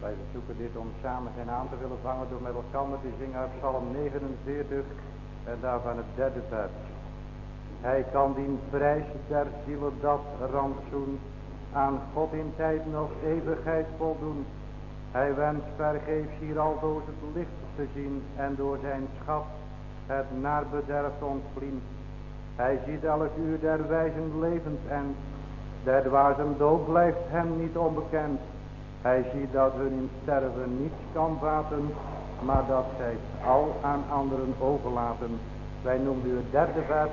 Wij zoeken dit om samen zijn aan te willen vangen door met elkaar te zingen uit Psalm 49 en daarvan het derde vers. Hij kan die prijs der zielen dat rantsoen aan God in tijd nog eeuwigheid voldoen. Hij wenst vergeefs hier aldoos het licht te zien en door zijn schat het naar bederf ontvlien. Hij ziet elk uur der wijzen levend en der dwazen dood blijft hem niet onbekend. Hij ziet dat hun in sterven niets kan baten, maar dat zij al aan anderen overlaten. Wij noemen u het derde vers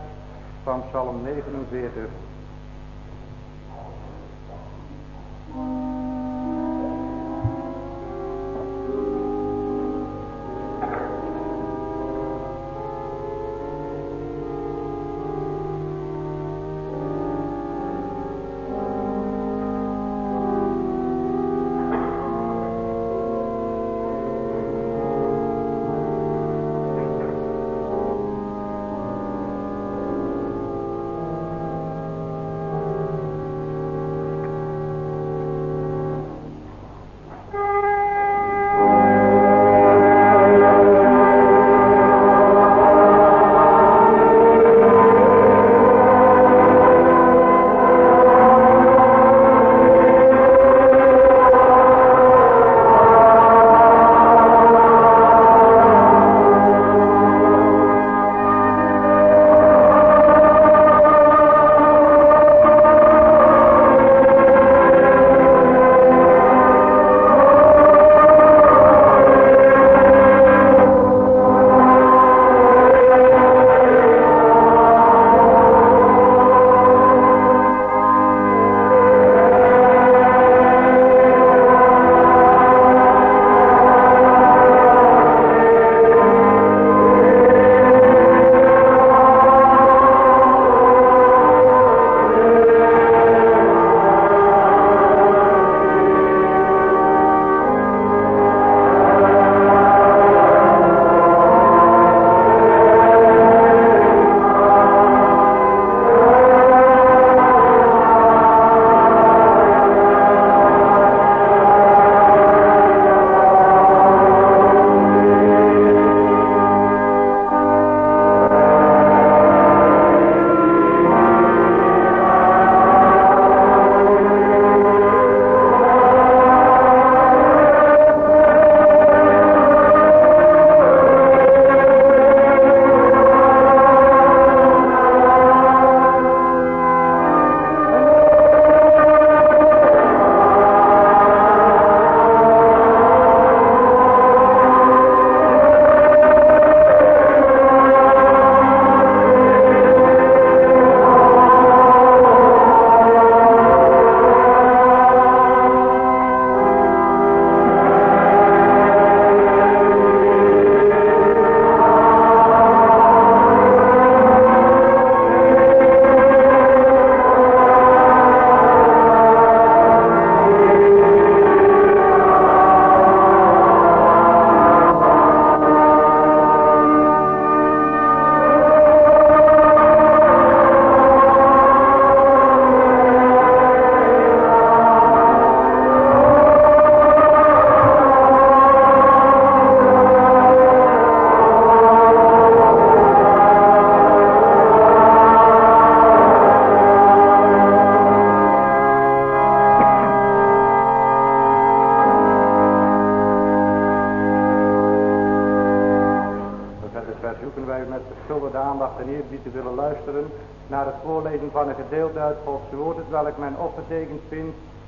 van Psalm 49.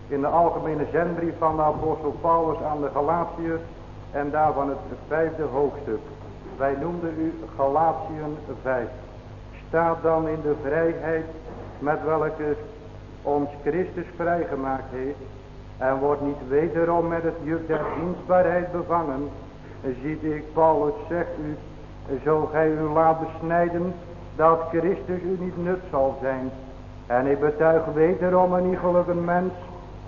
In de algemene zendbrief van de apostel Paulus aan de Galatiërs en daarvan het vijfde hoofdstuk. Wij noemden u Galatiën 5. Staat dan in de vrijheid met welke ons Christus vrijgemaakt heeft en wordt niet wederom met het juk der dienstbaarheid bevangen. Ziet ik Paulus zegt u, zo gij u laat besnijden dat Christus u niet nut zal zijn. En ik betuig wederom een iegelijke mens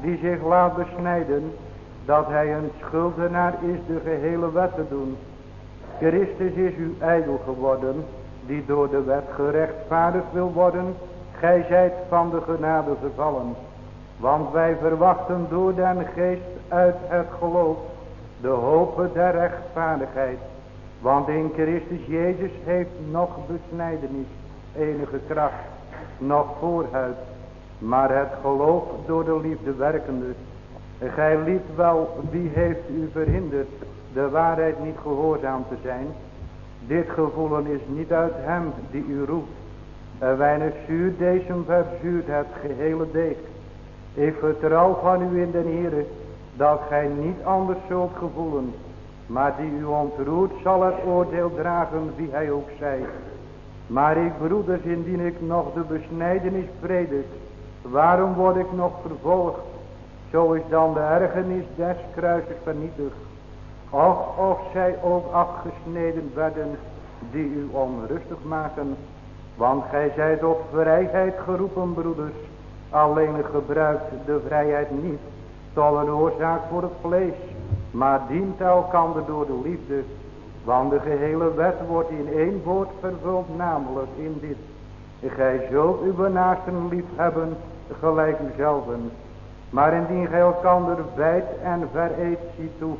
die zich laat besnijden, dat hij een schuldenaar is de gehele wet te doen. Christus is uw ijdel geworden, die door de wet gerechtvaardigd wil worden, gij zijt van de genade vervallen. Want wij verwachten door den geest uit het geloof de hoop der rechtvaardigheid. Want in Christus Jezus heeft nog besnijdenis enige kracht, nog voorhuid, maar het geloof door de liefde werkende. Gij liet wel, wie heeft u verhinderd de waarheid niet gehoorzaam te zijn? Dit gevoelen is niet uit hem die u roept. En weinig zuur deze verzuurt het gehele deeg. Ik vertrouw van u in den Heere dat gij niet anders zult gevoelen. Maar die u ontroert zal het oordeel dragen wie hij ook zij. Maar ik broeders indien ik nog de besnijdenis predik. Waarom word ik nog vervolgd? Zo is dan de ergernis des kruises vernietigd. Och, of zij ook afgesneden werden die u onrustig maken. Want gij zijt op vrijheid geroepen broeders. Alleen gebruikt de vrijheid niet tot een oorzaak voor het vlees. Maar dient elkander door de liefde. Want de gehele wet wordt in één woord vervuld. Namelijk in dit. Gij zult uw benaasten lief hebben gelijk uzelven. Maar indien gij elkander wijd en vereet ziet toe.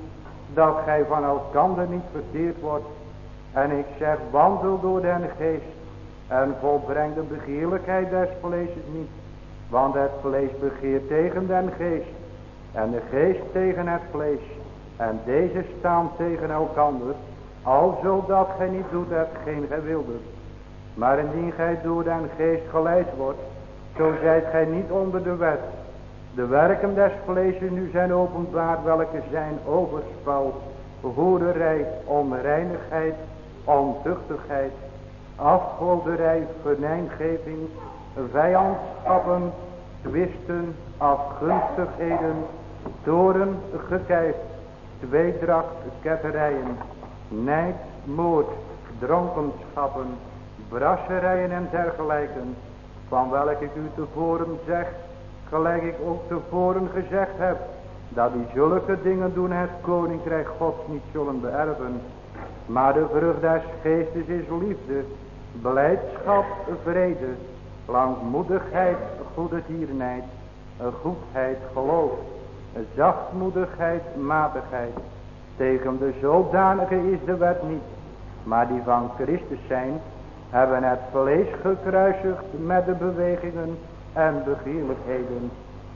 Dat gij van elkander niet verteerd wordt. En ik zeg wandel door den geest. En volbreng de begeerlijkheid des vleeses niet. Want het vlees begeert tegen den geest. En de geest tegen het vlees. En deze staan tegen elkander. Alzo dat gij niet doet hetgeen gij wilde. Maar indien gij door den geest geleid wordt. Zo zijt gij niet onder de wet. De werken des vleeses nu zijn openbaar. Welke zijn overspel. Hoerderij, onreinigheid, ontuchtigheid, afgoderij, venijngeving, vijandschappen, twisten, afgunstigheden, toren, gekijf, tweedracht, ketterijen, nijd, moord, dronkenschappen, brasserijen en dergelijken, van welke ik u tevoren zeg, gelijk ik ook tevoren gezegd heb, dat die zulke dingen doen het koninkrijk gods niet zullen beërven. Maar de vrucht des geestes is liefde, blijdschap, vrede, langmoedigheid, goede tierenheid, goedheid, geloof, zachtmoedigheid, matigheid. Tegen de zodanige is de wet niet, maar die van Christus zijn, hebben het vlees gekruisigd met de bewegingen en begeerlijkheden.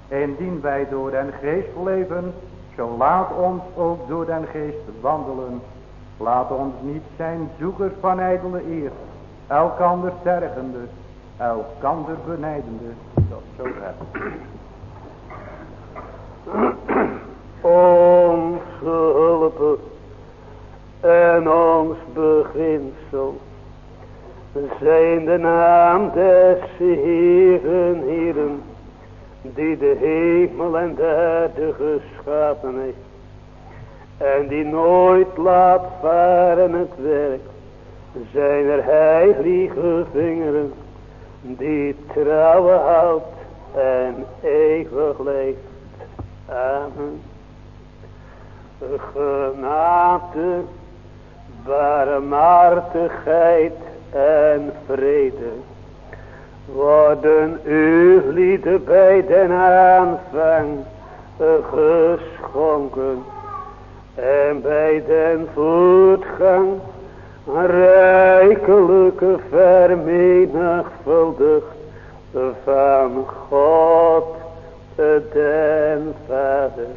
Indien wij door den geest leven, zo laat ons ook door den geest wandelen. Laat ons niet zijn zoekers van ijdele eer, elkander tergende, elkander benijdende. Tot zover. Ons hulp en ons beginsel zijn de naam des Heeren, Heeren, die de hemel en de aarde geschapen heeft en die nooit laat varen het werk zijn er heilige vingeren die trouwen houdt en eeuwig leeft. Amen. Genade, barmhartigheid en vrede worden uw lieden bij den aanvang geschonken en bij den voetgang rijkelijke vermenigvuldigd van God den Vader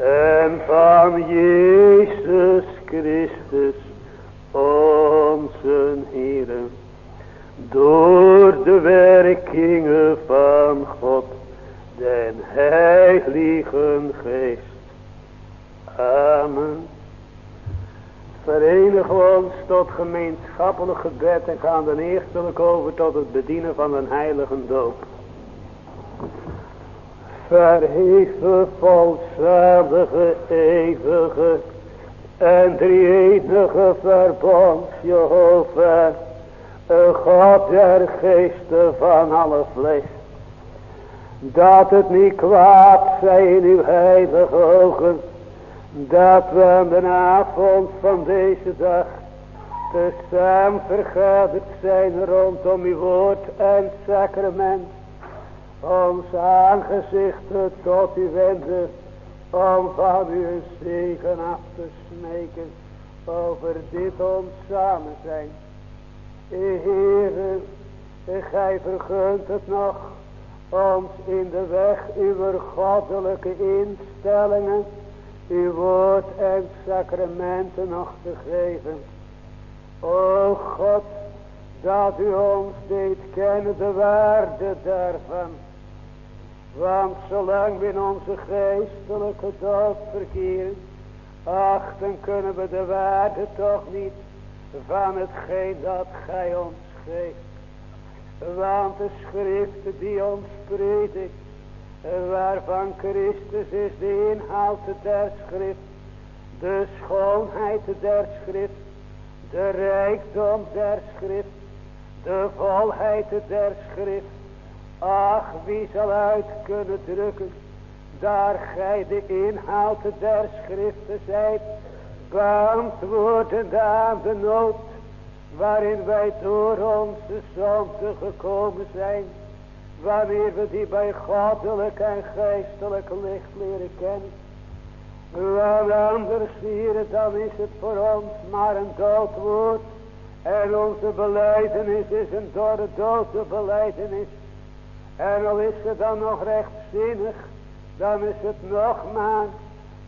en van Jezus Christus onze Heer door de werkingen van God den Heiligen Geest Amen. Verenigen ons tot gemeenschappelijk gebed en gaan dan eerstelijk over tot het bedienen van een heilige doop. Verheven, volzadige, eeuwige en drie-enige verbond, Jehovah, God der geesten van alle vlees. Dat het niet kwaad zij in uw heilige ogen, dat we aan de avond van deze dag tezamen vergaderd zijn rondom uw woord en sacrament. Ons aangezicht tot u wenden om van u een zegen af te smeken over dit ons samen zijn. Heere, gij vergunt het nog ons in de weg uw goddelijke instellingen, uw woord en sacramenten nog te geven. O God, dat u ons deed kennen de waarde daarvan. Want zolang we in onze geestelijke dood verkeren, achten kunnen we de waarde toch niet van hetgeen dat gij ons geeft. Want de schriften die ons predikt, waarvan Christus is de inhoud der schrift, de schoonheid der schrift, de rijkdom der schrift, de volheid der schrift. Ach, wie zal uit kunnen drukken, daar gij de inhoud der schriften zijt, beantwoordend aan de nood, waarin wij door onze zonde gekomen zijn, wanneer we die bij goddelijk en geestelijk licht leren kennen. Want anders hier, dan is het voor ons maar een doodwoord. En onze beleidenis is een door de dode beleidenis. En al is het dan nog rechtzinnig, dan is het nog maar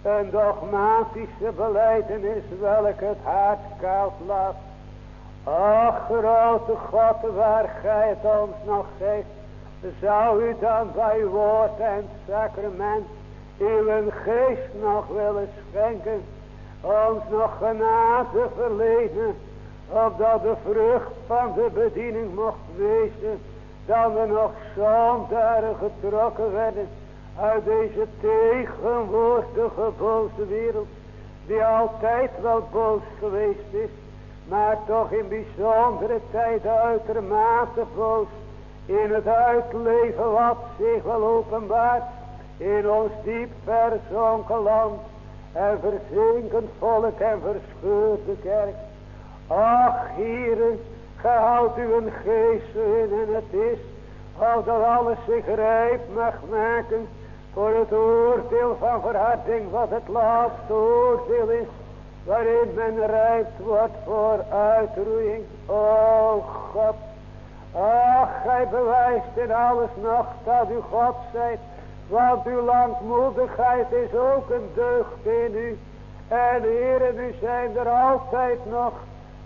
een dogmatische beleidenis welk het hart koud laat. Ach, grote God, waar gij het ons nog geeft, zou u dan bij woord en sacrament uw geest nog willen schenken, ons nog genade verlenen, opdat de vrucht van de bediening mocht wezen, dat we nog zondaren getrokken werden uit deze tegenwoordige boze wereld, die altijd wel boos geweest is, maar toch in bijzondere tijden uitermate boos, in het uitleven wat zich wel openbaart, in ons diep verzonken land, en verzinkend volk en verscheurde kerk. Ach, hieren, gehoudt u een geest in en het is, als dat alles zich rijp mag maken, voor het oordeel van verharding wat het laatste oordeel is, waarin men rijpt wordt voor uitroeiing. O God, ach, gij bewijst in alles nog dat u God zijt, want uw langmoedigheid is ook een deugd in u. En heren, u zijn er altijd nog,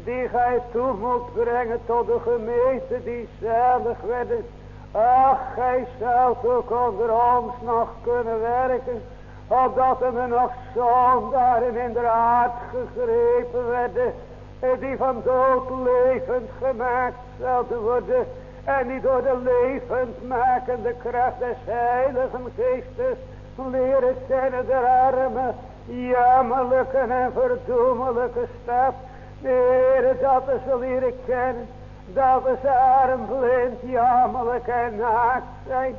die gij toe moet brengen tot de gemeente die zalig werden Ach, gij zult ook onder ons nog kunnen werken. Opdat er nog zondaren in de aard gegrepen werden. Die van dood levend gemaakt zouden worden. En die door de levendmakende kracht des heiligen geestes leren kennen der arme, jammerlijke en verdoemelijke stad. De dat ze leren kennen dat we arm, blind, jammerlijk en naakt zijn.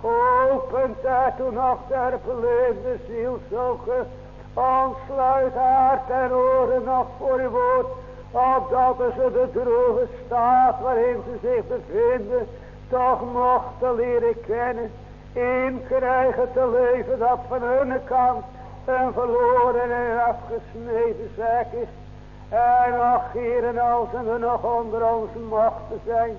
Opent daartoe nog der blinde ziel zoeken. Ontsluit hart en oren nog voor uw woord. Opdat ze de droge staat waarin ze zich bevinden. Toch mochten leren kennen. Inkrijgen te leven dat van hun kant een verloren en afgesneden zaak is. En ach, heren, als er nog onder ons mochten zijn,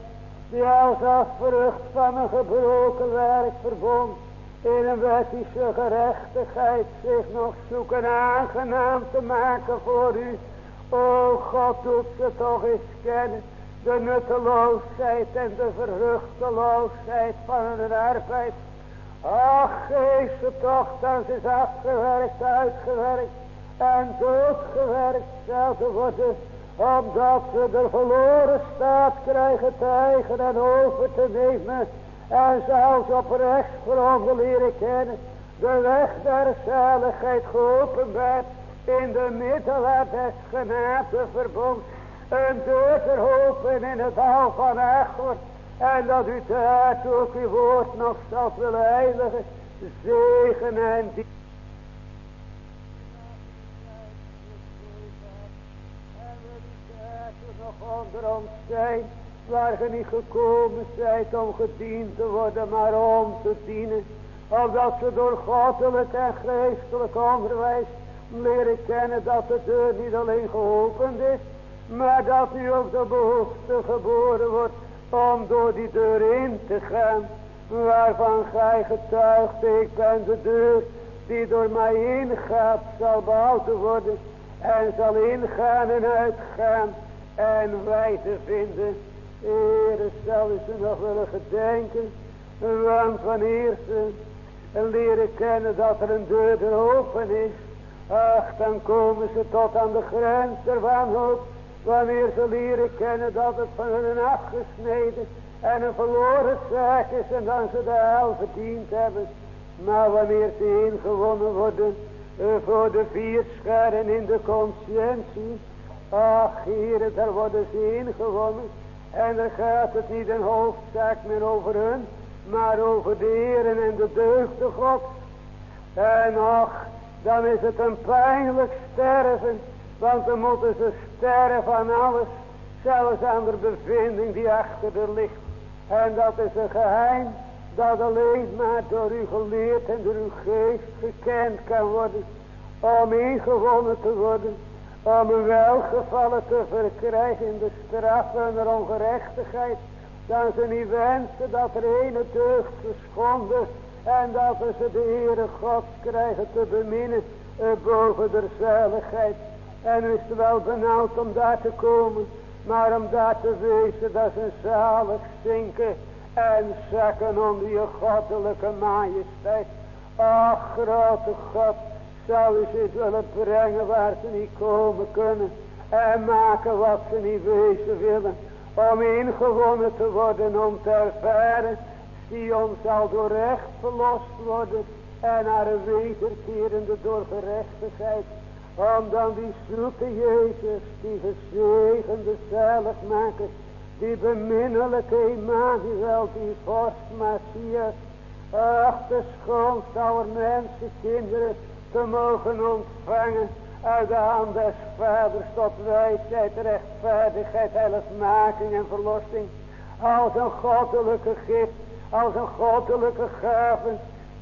die als vrucht van een gebroken werk verbond, in een wettische gerechtigheid zich nog zoeken aangenaam te maken voor u. O God, doet ze toch eens kennen, de nutteloosheid en de verruchteloosheid van hun arbeid. Ach, geef ze toch, dan is afgewerkt, uitgewerkt en doodgewerkt zouden worden, omdat ze de verloren staat krijgen te eigen en over te nemen, en zelfs op rechtsgronden leren kennen, de weg der zaligheid geopenbaard, in de middelen des genade verbond, een deur verhopen in het hal van Achor, en dat u daar ook uw woord nog zal willen heiligen, zegen en. Onder ons zijn, waar ge niet gekomen zijt om gediend te worden, maar om te dienen. Opdat ze door goddelijk en geestelijk onderwijs leren kennen dat de deur niet alleen geopend is. Maar dat u ook de behoefte geboren wordt om door die deur in te gaan. Waarvan gij getuigt, ik ben de deur die door mij ingaat, zal behouden worden. En zal ingaan en uitgaan en wij te vinden. Heere, zouden ze nog willen gedenken. Want wanneer ze leren kennen dat er een deur er open is. Ach, dan komen ze tot aan de grens der wanhoop. Wanneer ze leren kennen dat het van hun afgesneden en een verloren zaak is en dan ze de hel verdiend hebben. Maar wanneer ze ingewonnen worden uh, voor de vier scharen in de conscientie. Ach, heren, daar worden ze ingewonnen. En dan gaat het niet een hoofdzaak meer over hun, maar over de heren en de deugde God. En ach, dan is het een pijnlijk sterven, want dan moeten ze sterven aan alles, zelfs aan de bevinding die achter er ligt. En dat is een geheim dat alleen maar door u geleerd en door uw geest gekend kan worden. Om ingewonnen te worden. Om welgevallen te verkrijgen in de straf en de ongerechtigheid. Dan ze niet wensen dat er ene deugd geschonden. En dat ze de Heere God krijgen te beminnen uh, boven de zaligheid. En is het wel benauwd om daar te komen. Maar om daar te wezen dat ze zalig zinken en zakken onder je goddelijke majesteit. Ach, grote God, zou ze willen brengen waar ze niet komen kunnen. En maken wat ze niet wezen willen. Om ingewonnen te worden, om te ervaren. Sion zal door recht verlost worden. En een wederkerende door gerechtigheid. Om dan die zoete Jezus, die gezegende maken die beminnelijke Emmanuel, die vorst Messias, ach de mensen, kinderen, te mogen ontvangen uit de hand des vaders tot wijsheid, rechtvaardigheid, heiligmaking en verlossing. Als een goddelijke gift, als een goddelijke gave,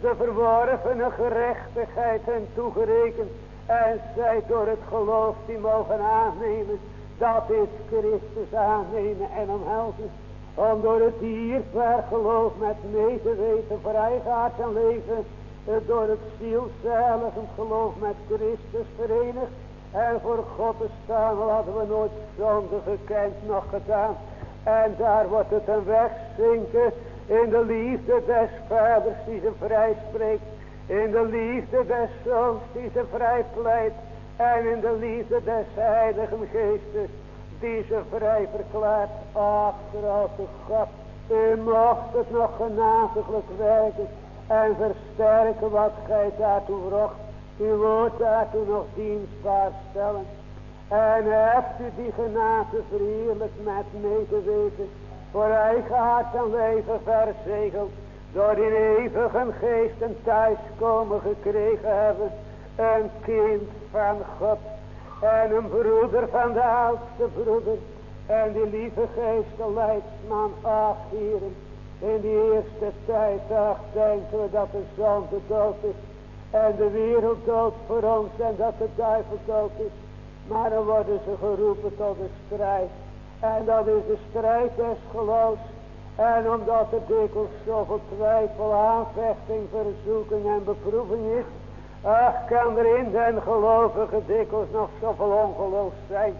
de verworvene gerechtigheid hen toegerekend. En zij door het geloof die mogen aannemen dat is Christus aannemen en omhelzen. Om door het dierbaar geloof met mee te weten voor eigen hart en leven. Door het zielzaligend geloof met Christus verenigd. En voor God te staan hadden we nooit zonde gekend nog gedaan. En daar wordt het een weg zinken in de liefde des vaders die ze vrij spreekt. In de liefde des zoons die ze vrij pleit. En in de liefde des heiligen geestes. Die ze vrij verklaart. Ach, grote God. U mocht het nog genadiglijk werken. En versterken wat gij daartoe. U woord daartoe nog dienstbaar stellen. En hebt u die genade verheerlijk met mee te weten. Voor eigen hart en leven verzegeld. Door in eeuwige geest en thuiskomen gekregen hebben. Een kind van God. En een broeder van de oudste broeder. En die lieve geest, de leidsman, ach heren. In die eerste tijd, denken we dat de zon dood is. En de wereld dood voor ons en dat de duivel dood is. Maar dan worden ze geroepen tot de strijd. En dat is de strijd des geloofs. En omdat er dikwijls zoveel twijfel, aanvechting, verzoeking en beproeving is. Ach, kan er in den gelovigen dikwijls nog zoveel ongeloof zijn.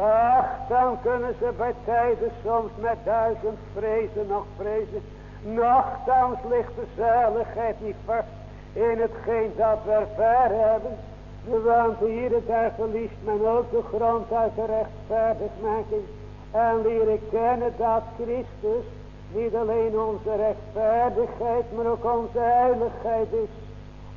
Ach, dan kunnen ze bij tijden soms met duizend vrezen nog vrezen. Nochtans ligt de zaligheid niet vast in hetgeen dat we ervaren hebben. Want hier daar verliest men ook de grond uit de rechtvaardigmaking. En leren kennen dat Christus niet alleen onze rechtvaardigheid, maar ook onze heiligheid is.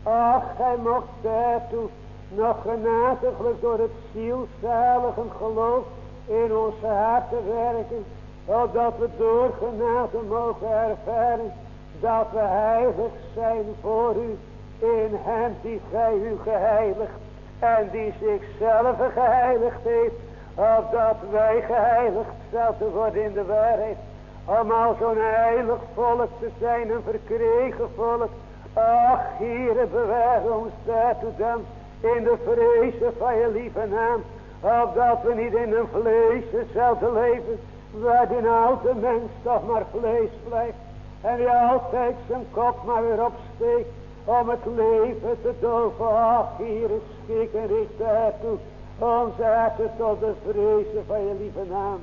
Ach, hij mocht daartoe nog genadiglijk door het zielzalige geloof in onze harten werken. Opdat we door genade mogen ervaren dat we heilig zijn voor u. In hem die gij u geheiligd en die zichzelf geheiligd heeft. Opdat wij geheiligd zouden worden in de waarheid. Om al zo'n heilig volk te zijn, een verkregen volk Ach, Heere, bewaar ons daartoe dan in de vrezen van je lieve naam. Opdat we niet in een vlees hetzelfde leven, waar die oude mens toch maar vlees blijft. En die altijd zijn kop maar weer opsteekt om het leven te doven. Ach, hier is schik en richt daartoe. Ons harten tot de vrezen van je lieve naam.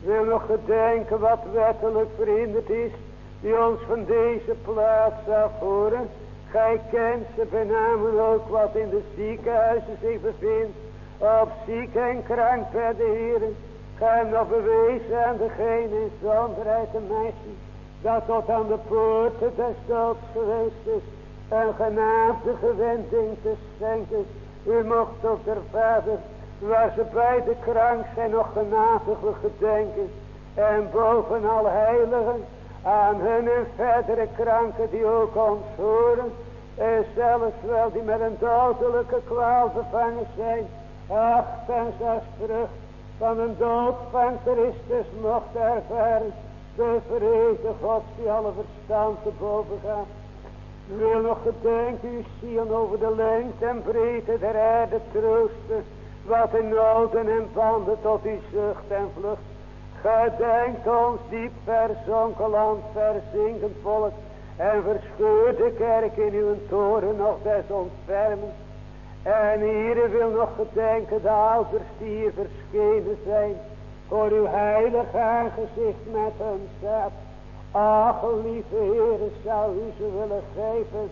Wil nog gedenken wat wettelijk verhinderd is. Die ons van deze plaats afvoeren. Gij kent ze benamen ook wat in de ziekenhuizen zich bevindt. Op ziek en krank bij de heren. Gij nog bewezen aan degene in zonderheid de meisje. Dat tot aan de poorten des doods geweest is een genadige wending te schenken. U mocht op der vader, waar ze beide krank zijn, nog genadige gedenken. En boven al heiligen, aan hun en verdere kranken die ook ons horen. En zelfs wel die met een dodelijke kwaal bevangen zijn. Ach, en zes terug van een dood van Christus mocht ervaren. De vrede Gods die alle verstand te boven gaat. Wil nog gedenken uw ziel over de lengte en breedte der aarde troosten. Wat in noden en banden tot uw zucht en vlucht. Gedenkt ons diep verzonken land, verzinkend volk. En verscheur de kerk in uw toren nog des ontfermen. En hier wil nog gedenken de ouders die hier verschenen zijn. Voor uw heilig aangezicht met hun zet. Ach, lieve Heer, zou u ze willen geven,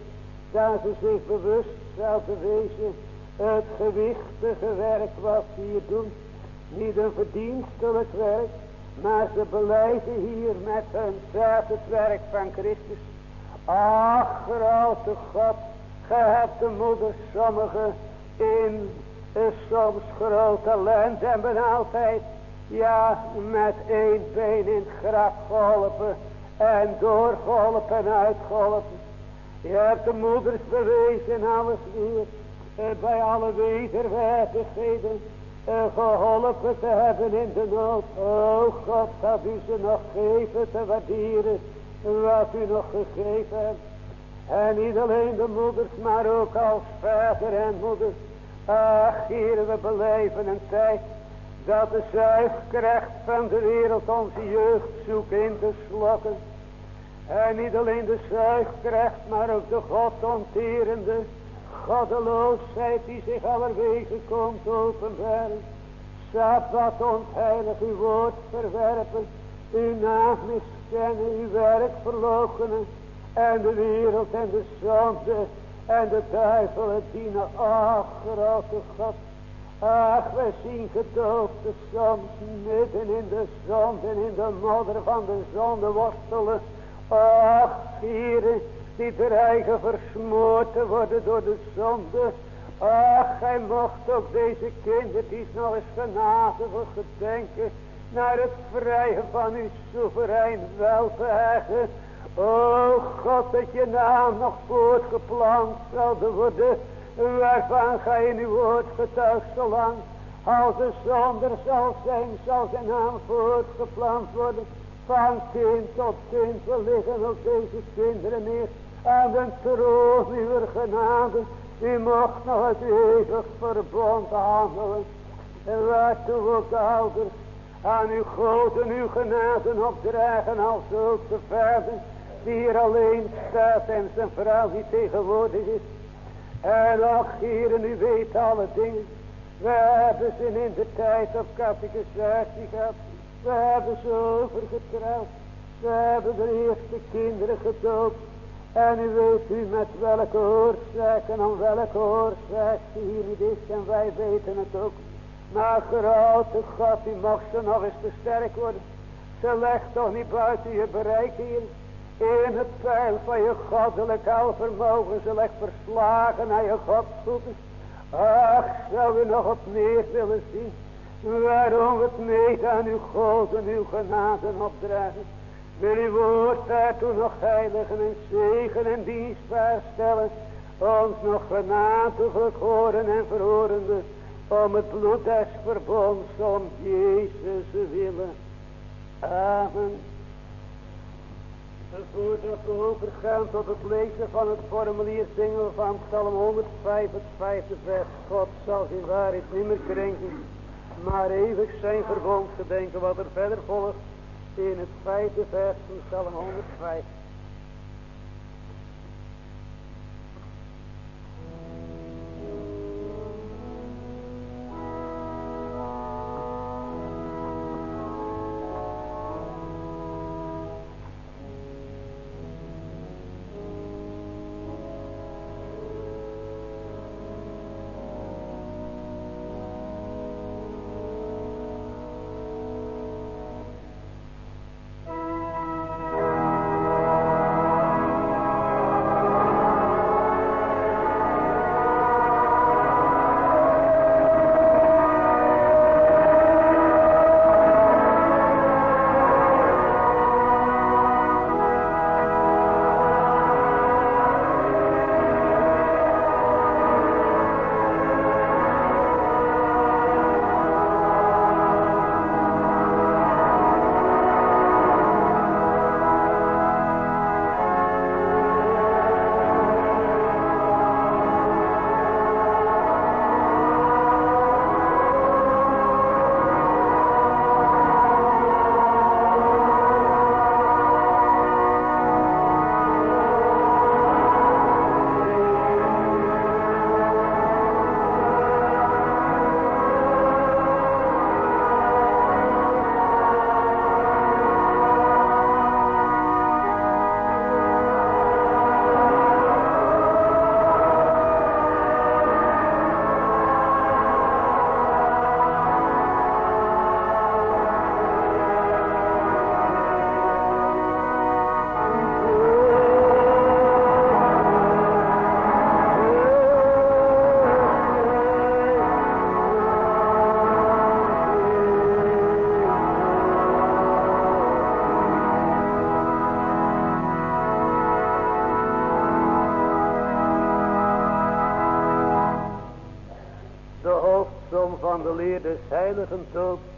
dat ze zich bewust zouden wezen, het gewichtige werk wat ze hier doen, niet een verdienstelijk werk, maar ze beleiden hier met hun zaad het werk van Christus. Ach, grote God, ge hebt de moeders sommigen in soms groot talent en ben ja, met één been in het graf geholpen en doorgeholpen en uitgeholpen. Je hebt de moeders bewezen alles weer. En bij alle wederwaardigheden. En geholpen te hebben in de nood. O God, dat u ze nog geven te waarderen. Wat u nog gegeven hebt. En niet alleen de moeders, maar ook als vader en moeder. Ach, hier we beleven een tijd dat de zuigkracht van de wereld onze jeugd zoekt in te slokken. En niet alleen de zuigkracht, maar ook de godonterende goddeloosheid die zich allerwege komt openbaren. Sabbat ontheilig uw woord verwerpen, uw naam miskennen, uw werk verloochenen, en de wereld en de zonde en de duivel het dienen. Ach, grote God, Ach, we zien gedoofde soms midden in de zonde en in de modder van de zonde worstelen. Ach, hier die dreigen versmoord te worden door de zonde. Ach, gij mocht ook deze kindertjes nog eens genadig gedenken naar het vrije van uw soeverein welbehagen. O God, dat je naam nog voortgeplant zal worden waarvan gij in uw woord getuigt zolang als er zonder zal zijn, zal zijn naam voortgeplant worden. Van kind tot kind, we liggen op deze kinderen neer aan de troon uw genade. U mocht nog het eeuwig verbond handelen. En waartoe ook de ouders aan uw grote uw genade opdragen als de vader die hier alleen staat en zijn vrouw niet tegenwoordig is. En ach, heren, u weet alle dingen. We hebben ze in de tijd op catechisatie gehad. We hebben ze overgetrouwd. We hebben de eerste kinderen gedoopt. En u weet u met welke oorzaak en om welke oorzaak hier niet is. En wij weten het ook. Maar grote God, u mocht ze nog eens te sterk worden. Ze legt toch niet buiten je bereik hier. In het pijl van je goddelijk vermogen zal ik verslagen naar je godsvoeten. Ach, zou u nog op neer willen zien. Waarom het niet aan uw God en uw genade opdragen. Wil uw woord daartoe nog heiligen en zegen en dienstbaar stellen. Ons nog genadiglijk horen en verhorende. Om het bloed des verbonds om Jezus willen. Amen. Voordat we overgaan tot het lezen van het formulier zingen van Psalm 105, het vijfde vers. God zal zijn waarheid niet meer krenken, maar eeuwig zijn verbond gedenken wat er verder volgt in het vijfde vers van Psalm 105.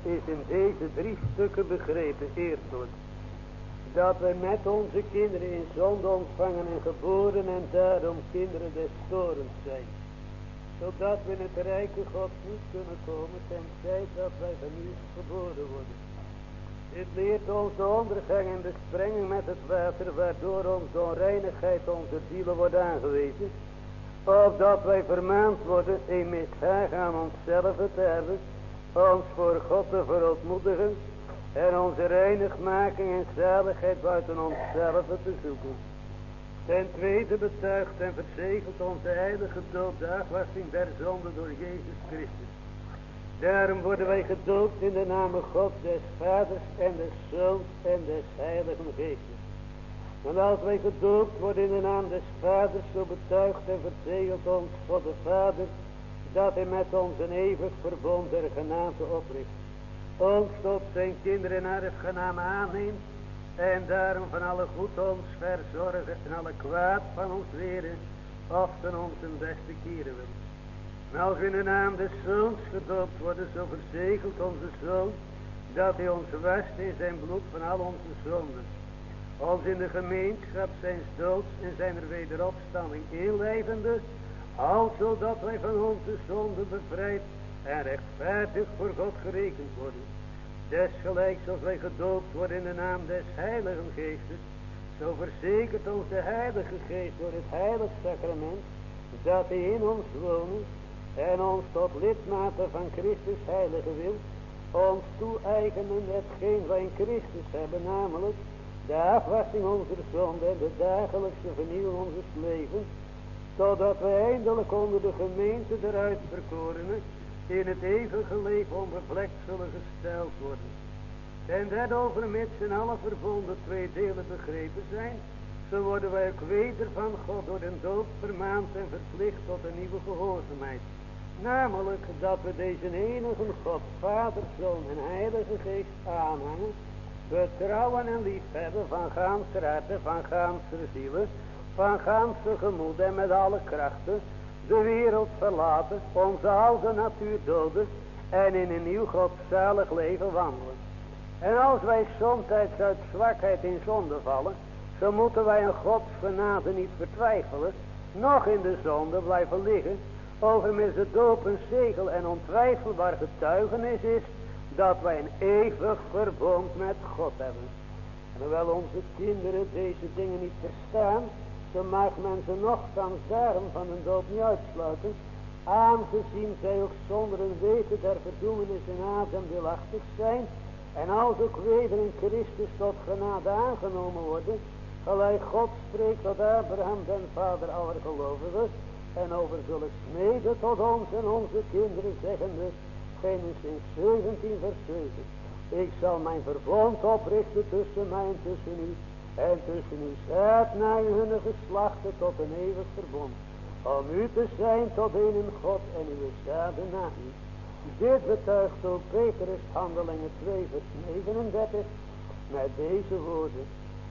Is in deze drie stukken begrepen. Eerstelijk, dat wij met onze kinderen in zonde ontvangen en geboren en daarom kinderen des torens zijn. Zodat we in het rijke God niet kunnen komen tenzij dat wij u geboren worden. Dit leert ons de ondergang en besprenging met het water, waardoor onze onreinigheid onze zielen wordt aangewezen. Opdat wij vermaand worden in mishaag aan onszelf te hebben ons voor God te verontmoedigen en onze reinigmaking en zaligheid buiten onszelf te zoeken. Ten tweede betuigt en verzegelt onze heilige dood de afwassing der zonde door Jezus Christus. Daarom worden wij gedoopt in de naam God des Vaders en des Zoons en des Heiligen Geestes. Want als wij gedoopt worden in de naam des Vaders, zo betuigt en verzegelt ons God de Vader dat hij met ons een eeuwig verbond der genade opricht. Ons tot zijn kinderen en erfgenaam aanneemt en daarom van alle goed ons verzorgen en alle kwaad van ons leren of ten ons een beste wil. En als in de naam des Zoons gedoopt worden, zo verzegelt onze Zoon dat hij ons wast in zijn bloed van al onze zonden. Ons in de gemeenschap zijn doods en zijn er wederopstanding inlevende al zodat wij van onze zonde bevrijd en rechtvaardig voor God gerekend worden. Desgelijks als wij gedoopt worden in de naam des Heiligen Geestes, zo verzekert ons de Heilige Geest door het Heilig Sacrament, dat hij in ons wonen en ons tot lidmaten van Christus Heilige wil, ons toe-eigenen hetgeen wij in Christus hebben, namelijk de afwassing onze zonde en de dagelijkse vernieuwing onze levens, zodat wij eindelijk onder de gemeente eruit verkorenen in het eeuwige leven onbevlekt zullen gesteld worden. En dat overmits in alle verbonden twee delen begrepen zijn, zo worden wij ook weder van God door den dood vermaand en verplicht tot een nieuwe gehoorzaamheid. Namelijk dat we deze enige God, Vader, Zoon en Heilige Geest aanhangen, betrouwen en liefhebben van ganse harte, van ganse zielen, van ganse gemoed en met alle krachten de wereld verlaten, onze oude natuur doden en in een nieuw godzalig leven wandelen. En als wij soms uit zwakheid in zonde vallen, Zo moeten wij een Gods genade niet vertwijfelen, nog in de zonde blijven liggen, overmis de doop een zegel en ontwijfelbaar getuigenis is, dat wij een eeuwig verbond met God hebben. En hoewel onze kinderen deze dingen niet verstaan, zo mag men ze nogthans daarom van een doop niet uitsluiten, aangezien zij ook zonder een weten der verdoemenis in Adam deelachtig zijn, en als ook weder in Christus tot genade aangenomen worden, gelijk God spreekt tot Abraham, den vader aller gelovigen, en over zullen smeden tot ons en onze kinderen, zeggende, Genesis 17 vers 7. Ik zal mijn verbond oprichten tussen mij en tussen u, en tussen u zaad naar hun geslachten tot een eeuwig verbond, om u te zijn tot een in God en uw zaden na u. Dit betuigt ook Petrus handelingen 2 vers 39 met deze woorden.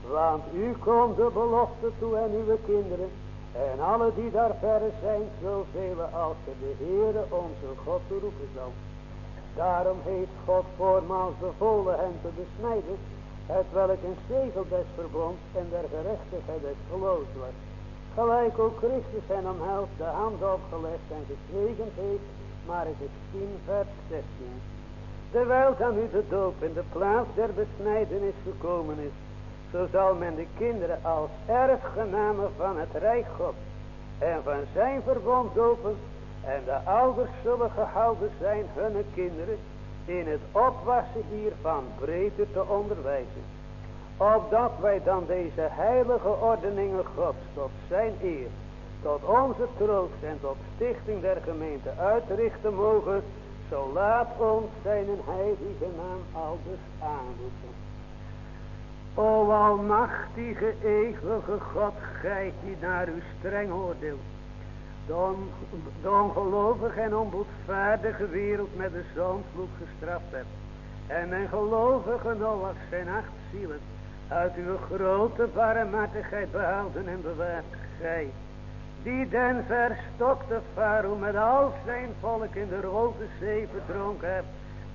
Want u komt de belofte toe en uw kinderen en alle die daar verre zijn, zoveel als de Heere onze God roepen zal. Daarom heeft God voormaals bevolen hen te besnijden, het welk een zegel des verbond en der gerechtigheid des geloofs was. Gelijk ook Christus hen om helft de hand opgelegd en gezegend heeft, is 10 vers 16. Terwijl dan nu de doop in de plaats der besnijdenis gekomen is, zo zal men de kinderen als erfgenamen van het Rijk God en van zijn verbond dopen en de ouders zullen gehouden zijn hun kinderen in het opwassen hiervan breder te onderwijzen. Opdat wij dan deze heilige ordeningen Gods tot zijn eer, tot onze troost en tot stichting der gemeente uitrichten mogen, zo laat ons zijn heilige naam aldus aanroepen. O almachtige eeuwige God, gij die naar uw streng oordeelt de, on, de ongelovige en onboedvaardige wereld met de zoonvloed gestraft hebt. En een gelovige Noach zijn acht zielen uit uw grote barmhartigheid behouden en bewaard. Gij, die den verstokte farao met al zijn volk in de rode zee verdronken hebt.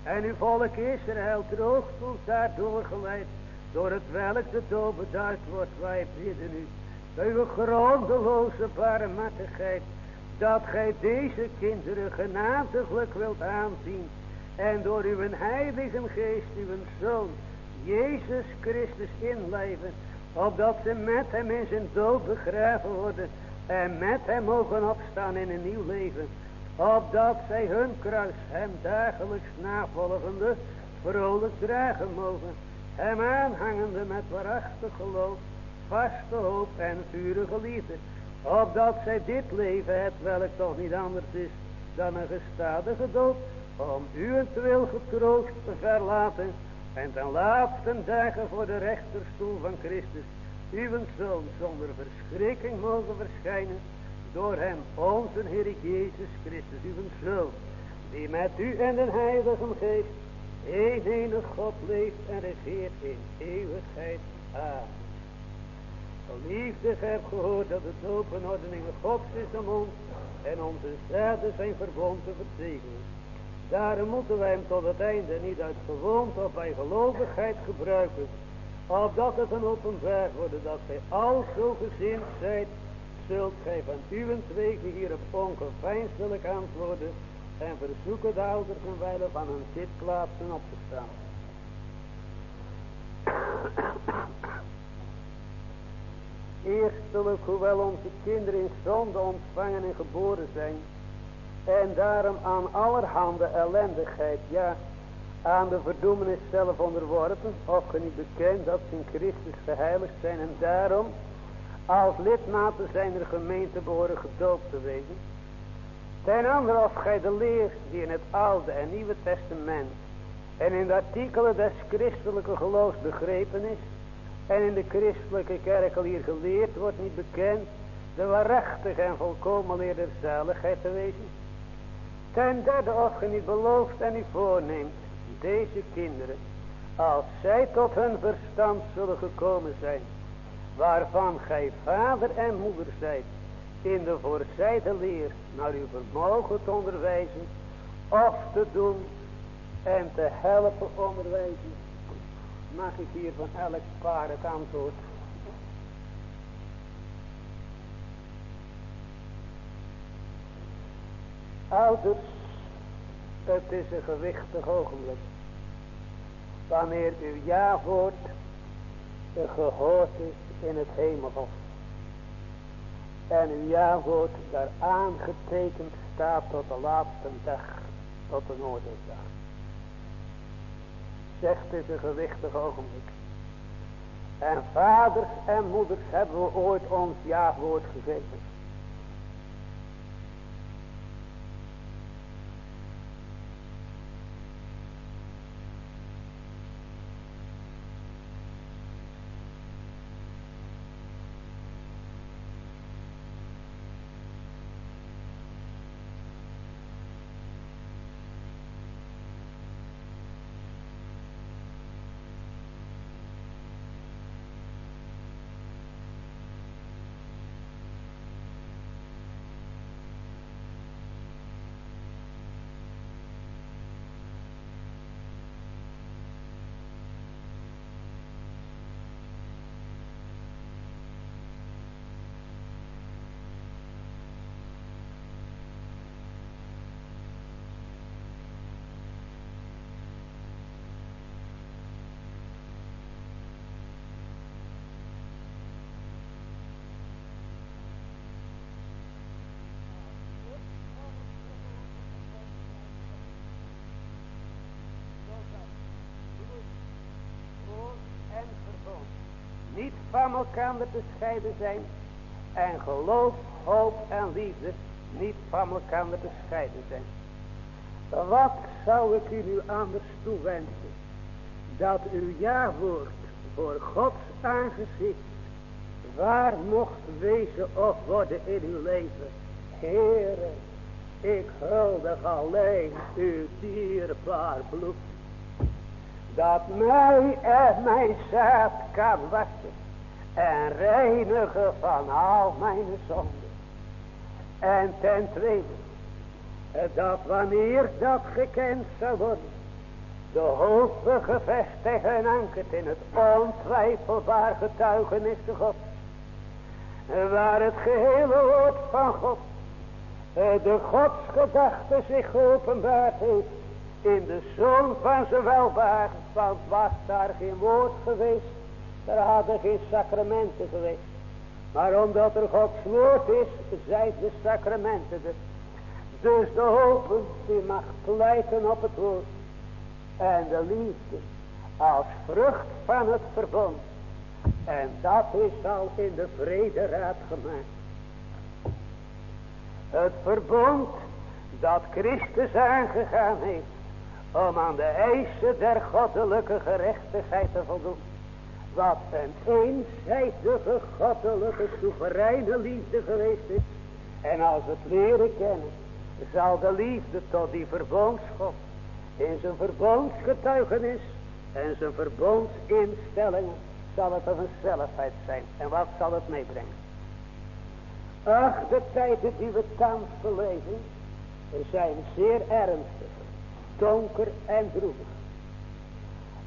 En uw volk Israël droogtels daardoor geleid, door het welk de dood beduid wordt, wij bidden u. Uw grondeloze barmhartigheid dat gij deze kinderen genadiglijk wilt aanzien en door uw heilige geest uw zoon Jezus Christus inleven, opdat ze met hem in zijn dood begraven worden en met hem mogen opstaan in een nieuw leven, opdat zij hun kruis hem dagelijks navolgende vrolijk dragen mogen, hem aanhangende met waarachtig geloof, vaste hoop en vurige liefde, Opdat zij dit leven het welk toch niet anders is dan een gestadige dood. Om u wil getroost te verlaten. En ten laatste dagen voor de rechterstoel van Christus. Uw zoon zonder verschrikking mogen verschijnen. Door hem onze Heer Jezus Christus uw zoon. Die met u en de heilige geest. Een enig God leeft en regeert in eeuwigheid. Amen. Geliefde, hebt gehoord dat het openordeningen Gods is om ons en onze zaden zijn verbond te verzegelen. Daarom moeten wij hem tot het einde niet uit gewoonte of bij gelovigheid gebruiken, opdat het een openbaar worden dat gij al zo gezind zijt, zult gij van uwentwege hierop ongeveinselijk antwoorden en verzoeken de ouders en wijle van hun zitplaatsen op te staan. Eerstelijk, hoewel onze kinderen in zonde ontvangen en geboren zijn. En daarom aan allerhande ellendigheid, ja, aan de verdoemenis zelf onderworpen. Of ge niet bekend dat ze in Christus geheiligd zijn. En daarom als lidmaten zijn er gemeente behoren gedoopt te wezen. Ten andere of gij de leer die in het Oude en Nieuwe Testament en in de artikelen des christelijke geloofs begrepen is en in de christelijke kerk al hier geleerd wordt niet bekend de waarachtige en volkomen leer der zaligheid te wezen. Ten derde of je niet belooft en niet voorneemt deze kinderen als zij tot hun verstand zullen gekomen zijn waarvan gij vader en moeder zijt in de voorzijde leer naar uw vermogen te onderwijzen of te doen en te helpen onderwijzen mag ik hier van elk paar het antwoord. Ouders, het is een gewichtig ogenblik. Wanneer uw ja-woord gehoord is in het hemelhof. En uw ja-woord daar aangetekend staat tot de laatste dag, tot de noordendag. Zegt is een gewichtig ogenblik. En vaders en moeders hebben we ooit ons ja-woord gegeven. Van elkaar te scheiden zijn. En geloof, hoop en liefde niet van elkaar te scheiden zijn. Wat zou ik u nu anders toewensen? Dat uw ja-woord voor Gods aangezicht waar mocht wezen of worden in uw leven. Heere, ik huldig alleen uw dierbaar bloed dat mij en mijn zaad kan wassen en reinigen van al mijn zonden. En ten tweede, dat wanneer dat gekend zal worden, de hoop gevestigd en ankert in het ontwijfelbaar getuigenis te God, waar het gehele woord van God, de godsgedachte zich openbaard heeft, in de zoon van zijn welbaar, want was daar geen woord geweest, er hadden geen sacramenten geweest. Maar omdat er Gods woord is, zijn de sacramenten er. Dus de hoop die mag pleiten op het woord. En de liefde als vrucht van het verbond. En dat is al in de vrede raad gemaakt. Het verbond dat Christus aangegaan heeft om aan de eisen der goddelijke gerechtigheid te voldoen. Wat een eenzijdige goddelijke soevereine liefde geweest is. En als het leren kennen, zal de liefde tot die verbondsgod in zijn verbondsgetuigenis en zijn verbondsinstellingen zal het een zelfheid zijn. En wat zal het meebrengen? Ach, de tijden die we thans beleven zijn zeer ernstig donker en droevig.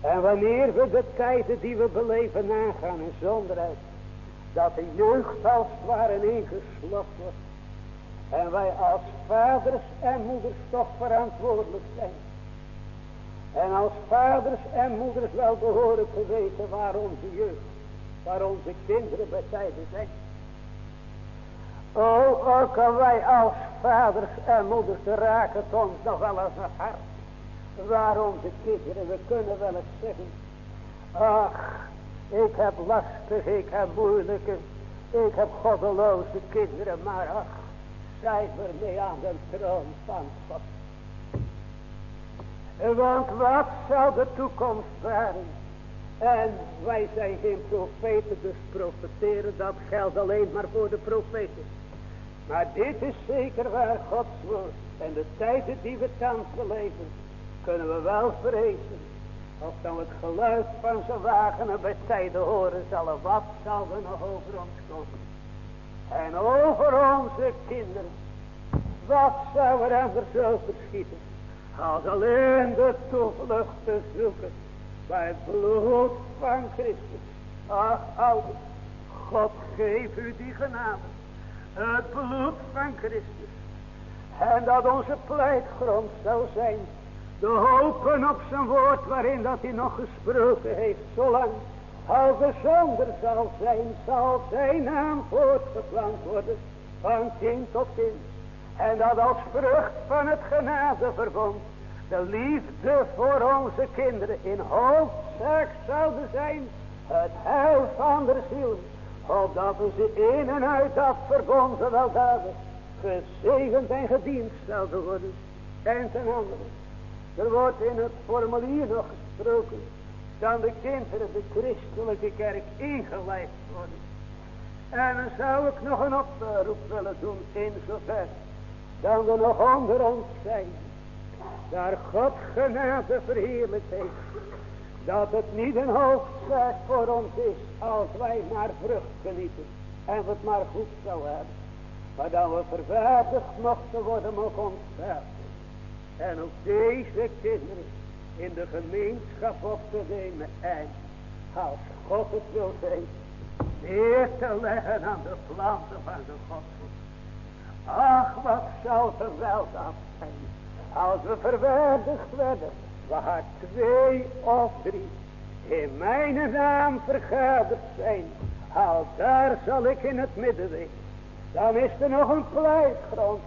En wanneer we de tijden die we beleven nagaan in zonderheid, dat de jeugd als het ware ingeslopt wordt. En wij als vaders en moeders toch verantwoordelijk zijn. En als vaders en moeders wel behoren te weten waar onze jeugd, waar onze kinderen bij tijden zijn. Oh, ook al wij als vaders en moeders raken het ons nog wel eens een hart waar onze kinderen, we kunnen wel eens zeggen, ach, ik heb lastig, ik heb moeilijke, ik heb goddeloze kinderen, maar ach, zij mee aan de troon van God. Want wat zal de toekomst zijn? En wij zijn geen profeten, dus profeteren, dat geldt alleen maar voor de profeten. Maar dit is zeker waar Gods woord en de tijden die we thans beleven, kunnen we wel vrezen. Of dan het geluid van zijn wagen bij tijden horen zullen. Wat zal er nog over ons komen? En over onze kinderen. Wat zou er anders over schieten? Als alleen de toevlucht te zoeken. Bij het bloed van Christus. Ach ouders. God geef u die genade. Het bloed van Christus. En dat onze pleitgrond zal zijn. De hopen op zijn woord waarin dat hij nog gesproken heeft. Zolang als er zonder zal zijn, zal zijn naam voortgeplant worden. Van kind tot kind. En dat als vrucht van het genadeverbond. De liefde voor onze kinderen in hoofdzaak zouden zijn. Het heil van de ziel. Opdat we ze in en uit dat verbond weldadig gezegend en gediend zouden worden. En ten andere. Er wordt in het formulier nog gesproken. Dan de kinderen de christelijke kerk ingeleid worden. En dan zou ik nog een oproep willen doen in zover. Dan er nog onder ons zijn. Daar God genade verheerlijkt heeft. Dat het niet een hoofdzaak voor ons is. Als wij maar vrucht genieten. En we het maar goed zouden hebben. Maar dat we verwaardigd mochten worden met ons En ook deze kinderen in de gemeenschap op te nemen. En als God het wil zijn. Neer te leggen aan de planten van de godsdienst. Ach, wat zou er wel zijn. Als we verwaardigd werden. Waar twee of drie in mijn naam vergaderd zijn. Al daar zal ik in het midden wezen. Dan is er nog een pleitgrond.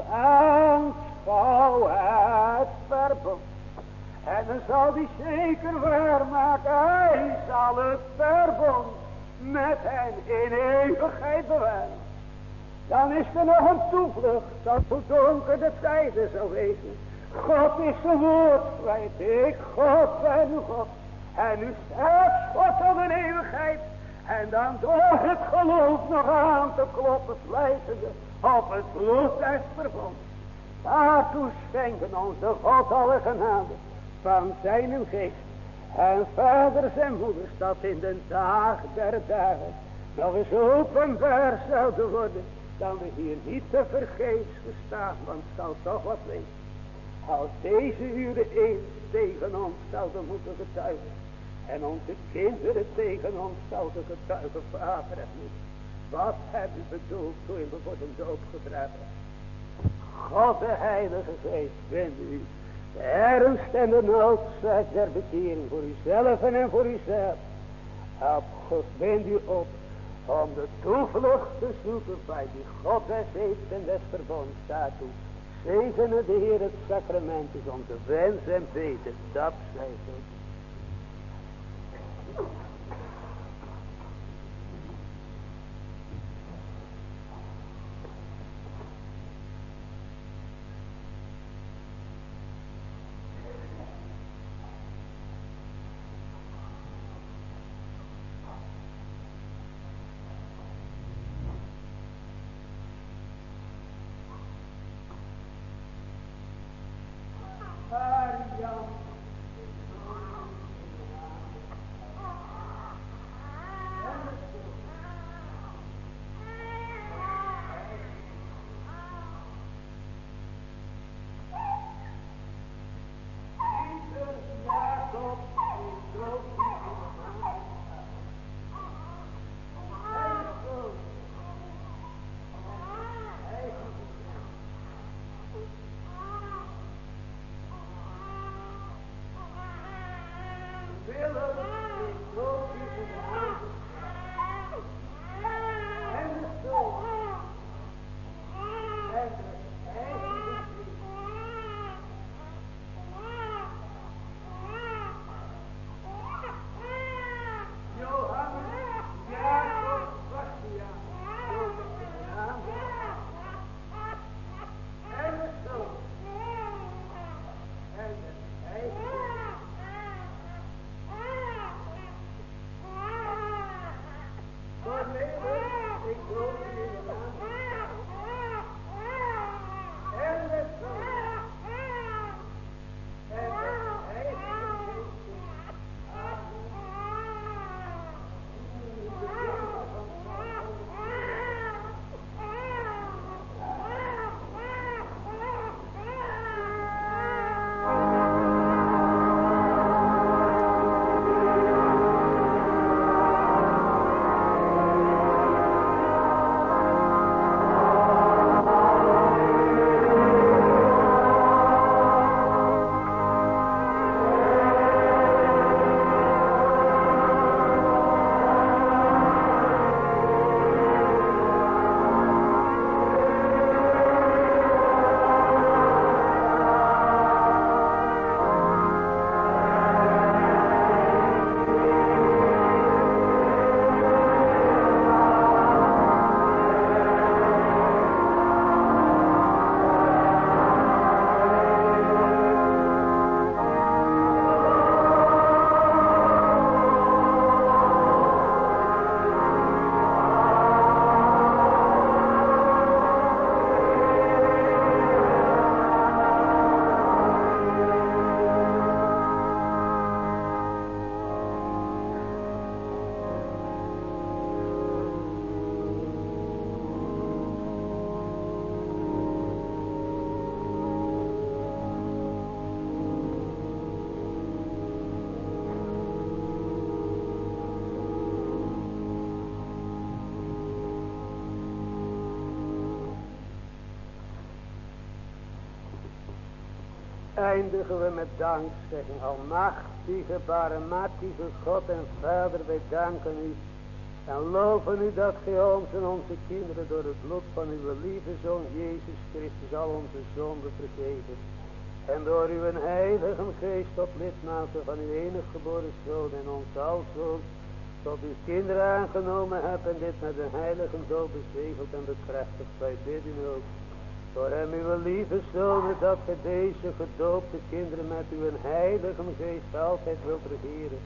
Aanschouw het verbond. En dan zal die zeker waarmaken. Hij zal het verbond met hen in eeuwigheid bewaren. Dan is er nog een toevlucht. Dat hoe donker de tijden zal wezen. God is zijn woord kwijt. Ik God ben uw God. En u staat God tot een eeuwigheid. En dan door het geloof nog aan te kloppen, slijtende op het bloed des verbond. Daartoe schenken ons de God alle genade van zijn geest. En vaders en moeders dat in de dag der dagen nog eens openbaar zouden worden. Dan we hier niet te vergeefs gestaan, want het zal toch wat weten. Als deze uren eens tegen ons zouden moeten getuigen. En onze kinderen tegen ons zouden getuigen, vader en moeder. Wat heb u bedoeld toen we worden doopgedragen? God de Heilige Geest, ben u de ernst en de noodzaak der bekering voor uzelf en voor uzelf. Op, bent u op om de toevlucht te zoeken bij die God heeft en des verbonds daartoe. Zegene de Heer het sacrament is onze wens en beten, dat zij. Eindigen we met dankzegging. Almachtige, barmhartige God en Vader, wij danken u. En loven u dat gij ons en onze kinderen door het bloed van uw lieve Zoon Jezus Christus al onze zonden vergeven. En door uw heilige geest tot lidmaten van uw enig geboren Zoon en ons alzoon tot uw kinderen aangenomen hebt en dit met de heilige dood bezegeld en bekrachtigd. Wij bidden ook door hem uw lieve zonen dat ge deze gedoopte kinderen met uw heilige geest altijd wilt regeren.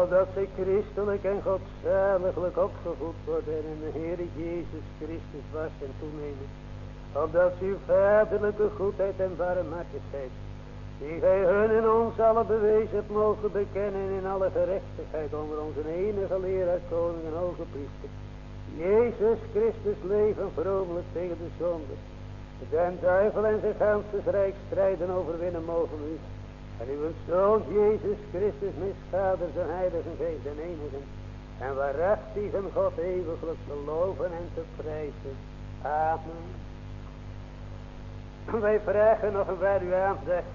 Opdat zij christelijk en godzaliglijk opgevoed worden en in de Heer Jezus Christus was en toenemen. Opdat uw vaderlijke goedheid en barmhartigheid, die gij hun en ons alle bewezen mogen bekennen in alle gerechtigheid onder onze enige leraar, koning en hoge priester. Jezus Christus leven vromelijk tegen de zonde Den duivel en zijn ganse strijden overwinnen mogen u. En uw Zoon Jezus Christus misvader zijn heilige geest en enige. En waarachtig hem God eeuwiglijk te loven en te prijzen. Amen. Wij vragen nog een bij uw aandacht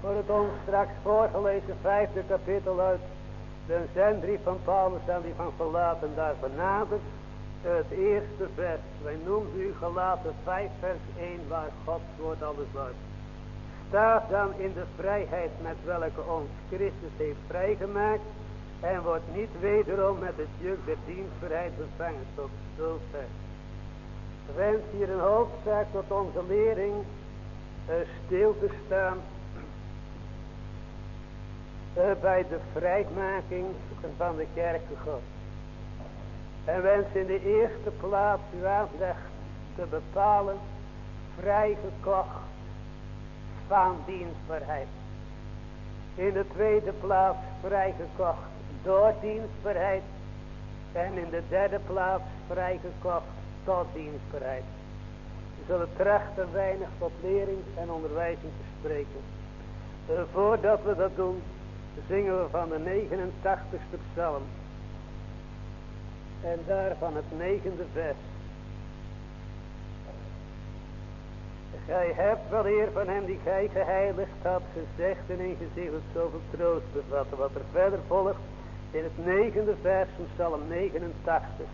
voor het ons straks voorgelezen vijfde kapitel uit de zendbrief van Paulus aan die van verlaten daar benaderd het eerste vers. Wij noemen u gelaten 5 vers 1 waar Gods woord alles luidt. Staat dan in de vrijheid met welke ons Christus heeft vrijgemaakt. En wordt niet wederom met het juk der dienstvrijheid bevangen tot zover. Wens hier een hoofdzaak tot onze lering uh, stil te staan uh, bij de vrijmaking van de kerk God. En wens in de eerste plaats uw aandacht te bepalen, vrijgekocht van dienstbaarheid. In de tweede plaats vrijgekocht door dienstbaarheid. En in de derde plaats vrijgekocht tot dienstbaarheid. We zullen trachten weinig tot lering en onderwijzing te spreken. Uh, voordat we dat doen, zingen we van de 89ste psalm. En daarvan het negende vers. Gij hebt wel eer van hem die gij geheiligd had gezegd en in gezicht zoveel troost bevatten. Wat er verder volgt in het negende vers van Psalm 89.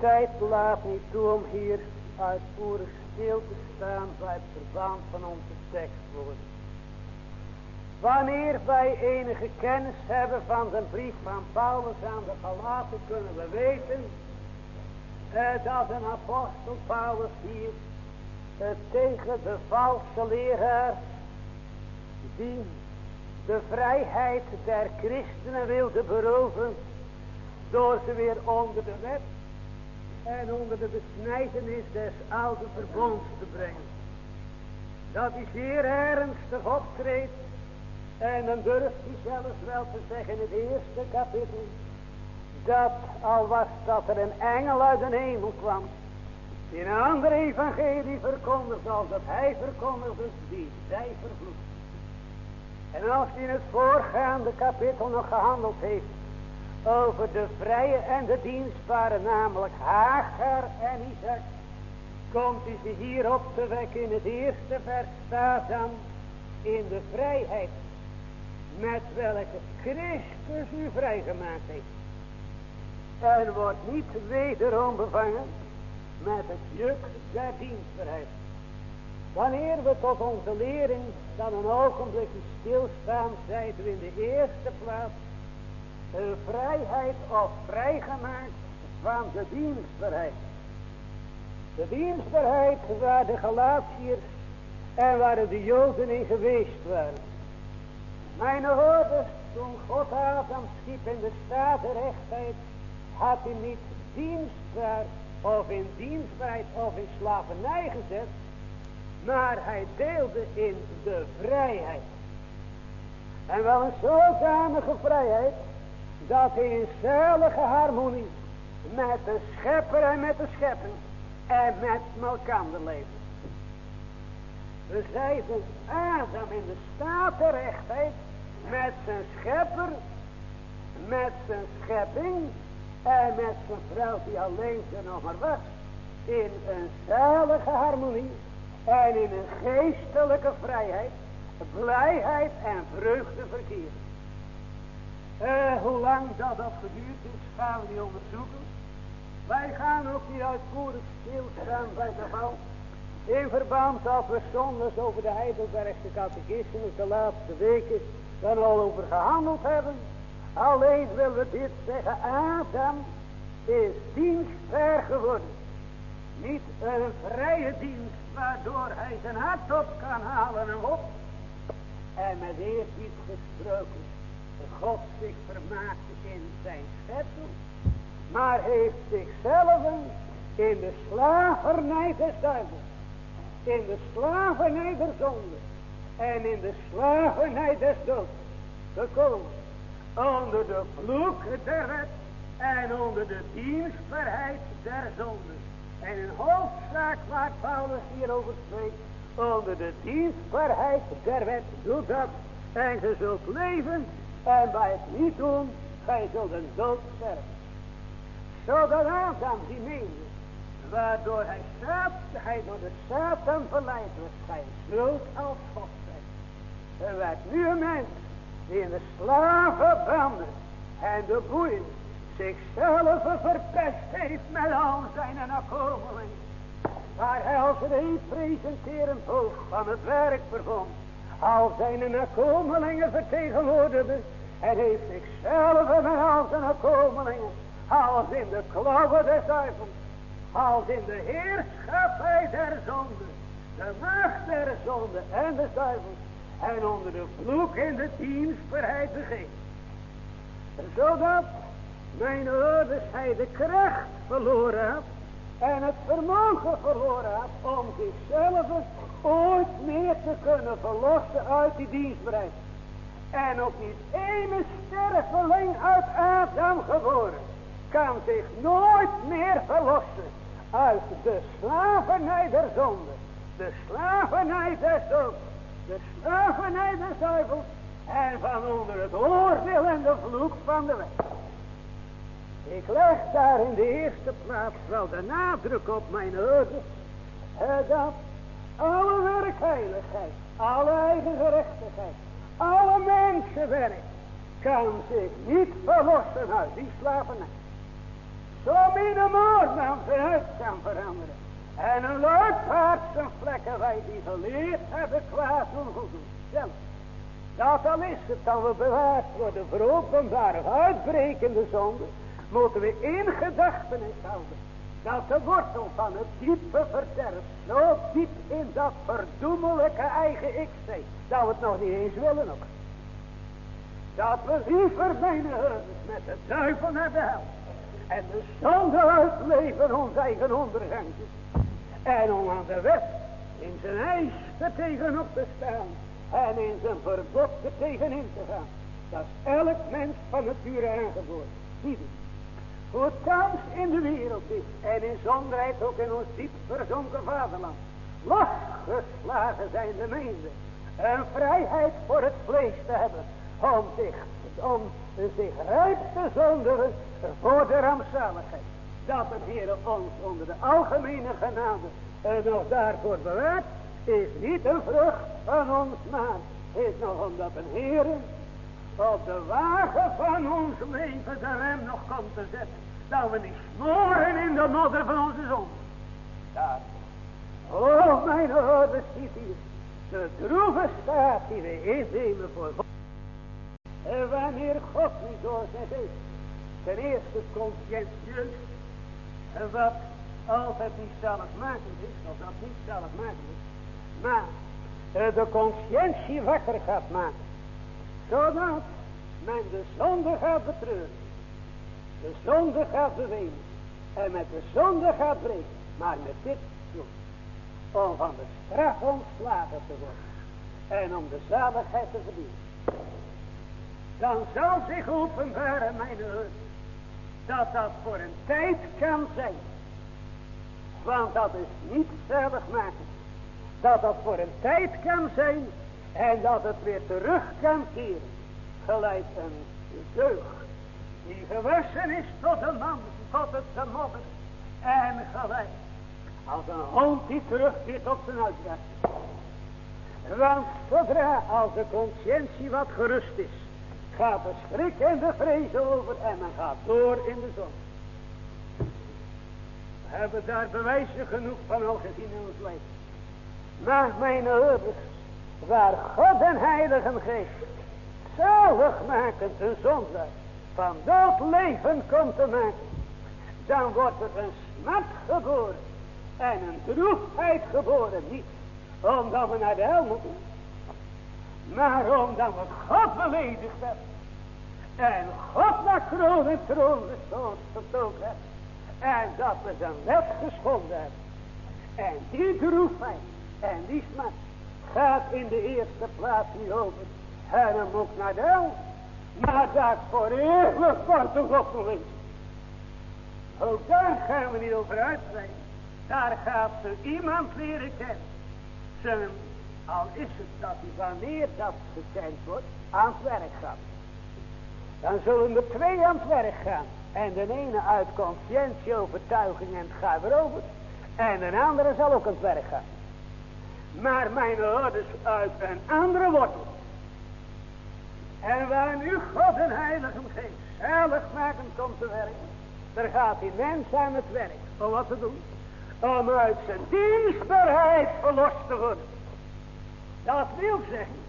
Tijd laat niet toe om hier uitvoerig stil te staan bij het verband van onze tekstwoorden. Wanneer wij enige kennis hebben van de brief van Paulus aan de Galaten kunnen we weten eh, dat een apostel Paulus hier eh, tegen de valse leraar die de vrijheid der christenen wilde beroven door ze weer onder de wet en onder de besnijdenis des oude verbonds te brengen. Dat hij zeer ernstig optreedt en dan durft hij zelfs wel te zeggen in het eerste kapitel dat al was dat er een engel uit de hemel kwam in een andere evangelie verkondigd als dat hij verkondigde die zij vervloekt. En als hij in het voorgaande kapitel nog gehandeld heeft over de vrije en de dienstbare, namelijk Hagar en Isaac, komt hij ze hier op te wekken in het eerste vers staat dan in de vrijheid met welke Christus u vrijgemaakt heeft. En wordt niet wederom bevangen met het juk der dienstbaarheid. Wanneer we tot onze lering dan een ogenblikje stilstaan, zeiden we in de eerste plaats een vrijheid of vrijgemaakt van de dienstbaarheid. De dienstbaarheid waar de Galatiërs en waar de Joden in geweest waren. Mijn hoorders, toen God Adam schiep in de staat had hij niet dienstbaar of in dienstbaarheid of in slavernij gezet, maar hij deelde in de vrijheid. En wel een zodanige vrijheid, dat hij in zuilige harmonie met de schepper en met de schepping en met elkaar leefde. We zeiden Adam in de staat der rechtheid met zijn schepper, met zijn schepping en met zijn vrouw die alleen zijn nog maar was. In een zalige harmonie en in een geestelijke vrijheid, blijheid en vreugde verkeerd. Uh, hoe lang dat dat geduurd is, gaan we niet onderzoeken. Wij gaan ook niet uitvoerig stilstaan bij de val. In verband dat we zondags over de Heidelbergse catechismus de laatste weken dan al over gehandeld hebben. Alleen willen we dit zeggen, Adam is dienstver geworden. Niet een vrije dienst waardoor hij zijn hart op kan halen en op. En met eerbied gesproken, God zich vermaakte in zijn schepping. Maar heeft zichzelf in de slavernij des duivels, in de slavernij der zonde en in de slavernij des doods gekomen. Onder de vloek der wet en onder de dienstbaarheid der zonde. En in hoofdzaak waar Paulus hierover spreekt, onder de dienstbaarheid der wet, doet dat. En je zult leven en bij het niet doen, gij zult een dood sterven. Zodat Adam die meende, waardoor hij, staat, hij door de Satan verleid wordt, gij zult als God zijn. Er werd nu een mens die in de slavenbanden en de boeien zichzelf verpest heeft met al zijn nakomelingen. Waar hij als een presenterend hoofd van het werk vervond, al zijn nakomelingen vertegenwoordigde en heeft zichzelf met al zijn nakomelingen, als in de klauwen des duivels, als in de heerschappij der zonde, de macht der zonde en des duivels, en onder de vloek in de dienstbaarheid begeeft. Zodat mijn ouders hij de kracht verloren had en het vermogen verloren had om zichzelf ooit meer te kunnen verlossen uit die dienstbaarheid. En ook niet ene sterveling uit Adam geboren kan zich nooit meer verlossen uit de slavernij der zonde, de slavernij des doods de slavernij des duivels en van onder het oordeel en de vloek van de wet. Ik leg daar in de eerste plaats wel de nadruk op mijn ogen, dat alle werkheiligheid, alle eigen gerechtigheid, alle mensenwerk kan zich niet verlossen uit die slavernij. Zo een moorman vooruit kan veranderen. En een luipaard zijn vlekken wij die geleerd hebben kwaad doen goed doen. Zelf. Dat al is het dan we bewaard worden voor openbare uitbrekende zonde. Moeten we in gedachtenis houden. Dat de wortel van het diepe verderf zo diep in dat verdoemelijke eigen ik zit. Dat we het nog niet eens willen ook. Dat we liever mijn met de duivel naar de hel. En de zonde uitleven ons eigen ondergangjes. En om aan de wet in zijn eis er tegenop te staan. En in zijn verbod er tegenin te gaan. Dat elk mens van nature aangeboren. Zie. Hoe thans in de wereld is. En in zonderheid ook in ons diep verzonken vaderland. Losgeslagen zijn de meenden. Een vrijheid voor het vlees te hebben. Om zich, om zich rijp te zonderen voor de rampzaligheid. Dat de Heer ons onder de algemene genade en nog daarvoor bewaart, is niet een vrucht van ons maat. Is nog omdat een Heer op de wagen van ons leven de rem nog komt te zetten. Dat we niet smoren in de modder van onze zon. Daar. Oh, mijn hoorde ziet. De droeve staat die we innemen voor En wanneer God niet door zijn ten eerste conscientieus en wat altijd niet zaligmakend is, of dat niet zaligmakend is, maar uh, de conscientie wakker gaat maken, zodat men de zonde gaat betreuren, de zonde gaat bewegen en met de zonde gaat breken, maar met dit doel, om van de straf ontslagen te worden en om de zaligheid te verdienen. Dan zal zich openbaren, mijn heer, dat dat voor een tijd kan zijn. Want dat is niet zelf maken. Dat dat voor een tijd kan zijn en dat het weer terug kan keren. Gelijk een deugd die gewassen is tot een man, tot het te mobben. En gelijk als een hond die terugkeert op zijn uitgang. Want zodra als de conscientie wat gerust is, gaat de schrik en de vrees over en men gaat door in de zon. We hebben daar bewijzen genoeg van al gezien in ons leven. Maar mijn ouders, waar God en Heilige Geest zalig maken een zonde van dat leven komt te maken, dan wordt er een smat geboren en een droefheid geboren. Niet omdat we naar de hel moeten, maar omdat we God beledigd hebben. En God naar kroon en troon gestoken heeft. En dat we zijn wet geschonden hebben. En die droefheid en die smaak gaat in de eerste plaats niet over. En dan moet naar de hel. Maar dat voor eeuwig wordt de God Ook daar gaan we niet over uitweiden. Daar gaat ze iemand leren kennen. Zijn, al is het dat hij wanneer dat gekend wordt, aan het werk gaat. Dan zullen er twee aan het werk gaan. En de ene uit conscientie, overtuiging en het erover. En de andere zal ook aan het werk gaan. Maar mijn ouders uit een andere wortel. En waar nu God en Heilige Geest zelf maken komt te werken. Daar gaat die mens aan het werk. Om wat te doen? Om uit zijn dienstbaarheid verlost te worden. Dat wil zeggen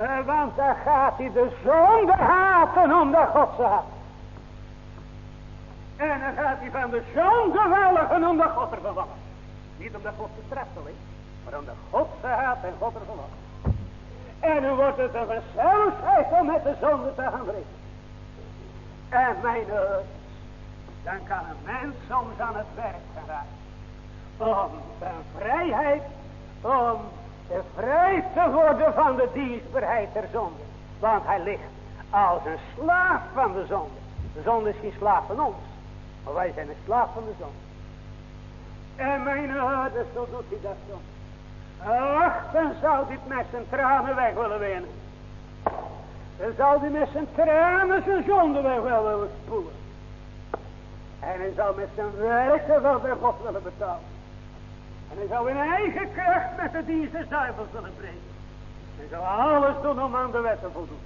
uh, want dan gaat hij de zonde haten omdat God haat. En dan gaat hij van de zonde welgen omdat God er verwacht. Niet omdat God ze straft alleen, maar omdat God ze haat en God er. En dan wordt het een gezelligheid om met de zonde te gaan breken. En mijn dan kan een mens soms aan het werk gaan. Om zijn vrijheid, om vrij te worden van de dienstbaarheid der zonde. Want hij ligt als een slaaf van de zonde. De zonde is geen slaaf van ons. Maar wij zijn een slaaf van de zonde. En mijn ouders, zo doet hij dat zo. Ach, dan zou dit met zijn tranen weg willen winnen. Dan zou hij met zijn tranen zijn zonde weg willen spoelen. En hij zou met zijn werken wel bij God willen betalen. En hij zou in eigen kracht met de dienst des duivels willen breken. Hij zou alles doen om aan de wet te voldoen.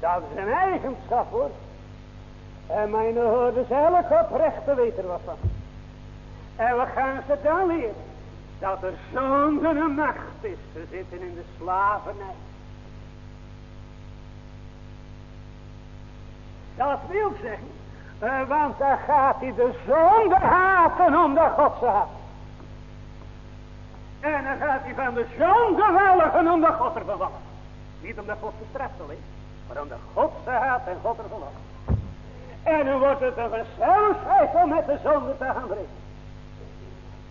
Dat is een eigenschap hoor. En mijn hoorders elke oprechte weten wat. En we gaan ze dan leren. Dat er zo'n macht is. Ze zitten in de slavernij. Dat wil zeggen. Uh, want dan gaat hij de zonde haten omdat God ze haat. En dan gaat hij van de zonde welgen omdat God er verwacht. Niet omdat God gestraft alleen. Maar omdat God ze haat en God er. En dan wordt het een gezelligheid om met de zonde te gaan breken.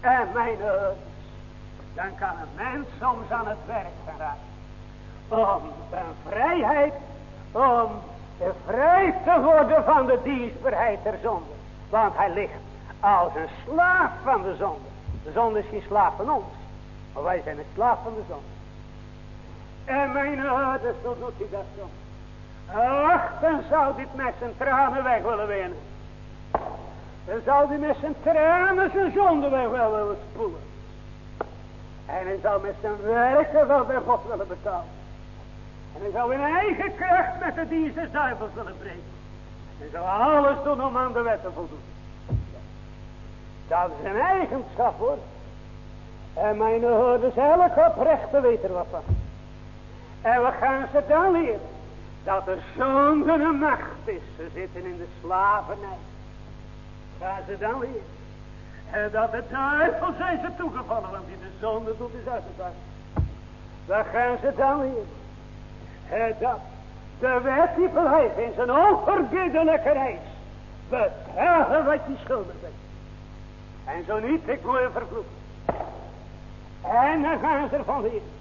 En mijn dan kan een mens soms aan het werk gaan. Om een vrijheid, om vrij te worden van de dienstbaarheid der zonde. Want hij ligt als een slaaf van de zonde. De zonde is geen slaaf van ons. Maar wij zijn een slaaf van de zonde. En mijn ouders, zo doet hij dat zo. Ach, dan zou dit met zijn tranen weg willen winnen. Dan zou hij met zijn tranen zijn zonde weg willen spoelen. En hij zou met zijn werken wel bij God willen betalen. En hij zou in eigen kracht met de dienst des duivels willen breken. Hij zou alles doen om aan de wet te voldoen. Dat is een eigenschap hoor. En mijn hoorders elke oprechte weten wat van. En we gaan ze dan leren. Dat er zo'n een macht is. Ze zitten in de slavernij. Gaan ze dan leren. En dat de duivel zijn ze toegevallen. Want die de zonde doet is uitgebracht. Daar gaan ze dan leren. En dat de wet die blijft in zijn onverbiddelijke reis. Betragen wat je schuldig bent. En zo niet, ik word vervloekt. En dan gaan ze ervan leren.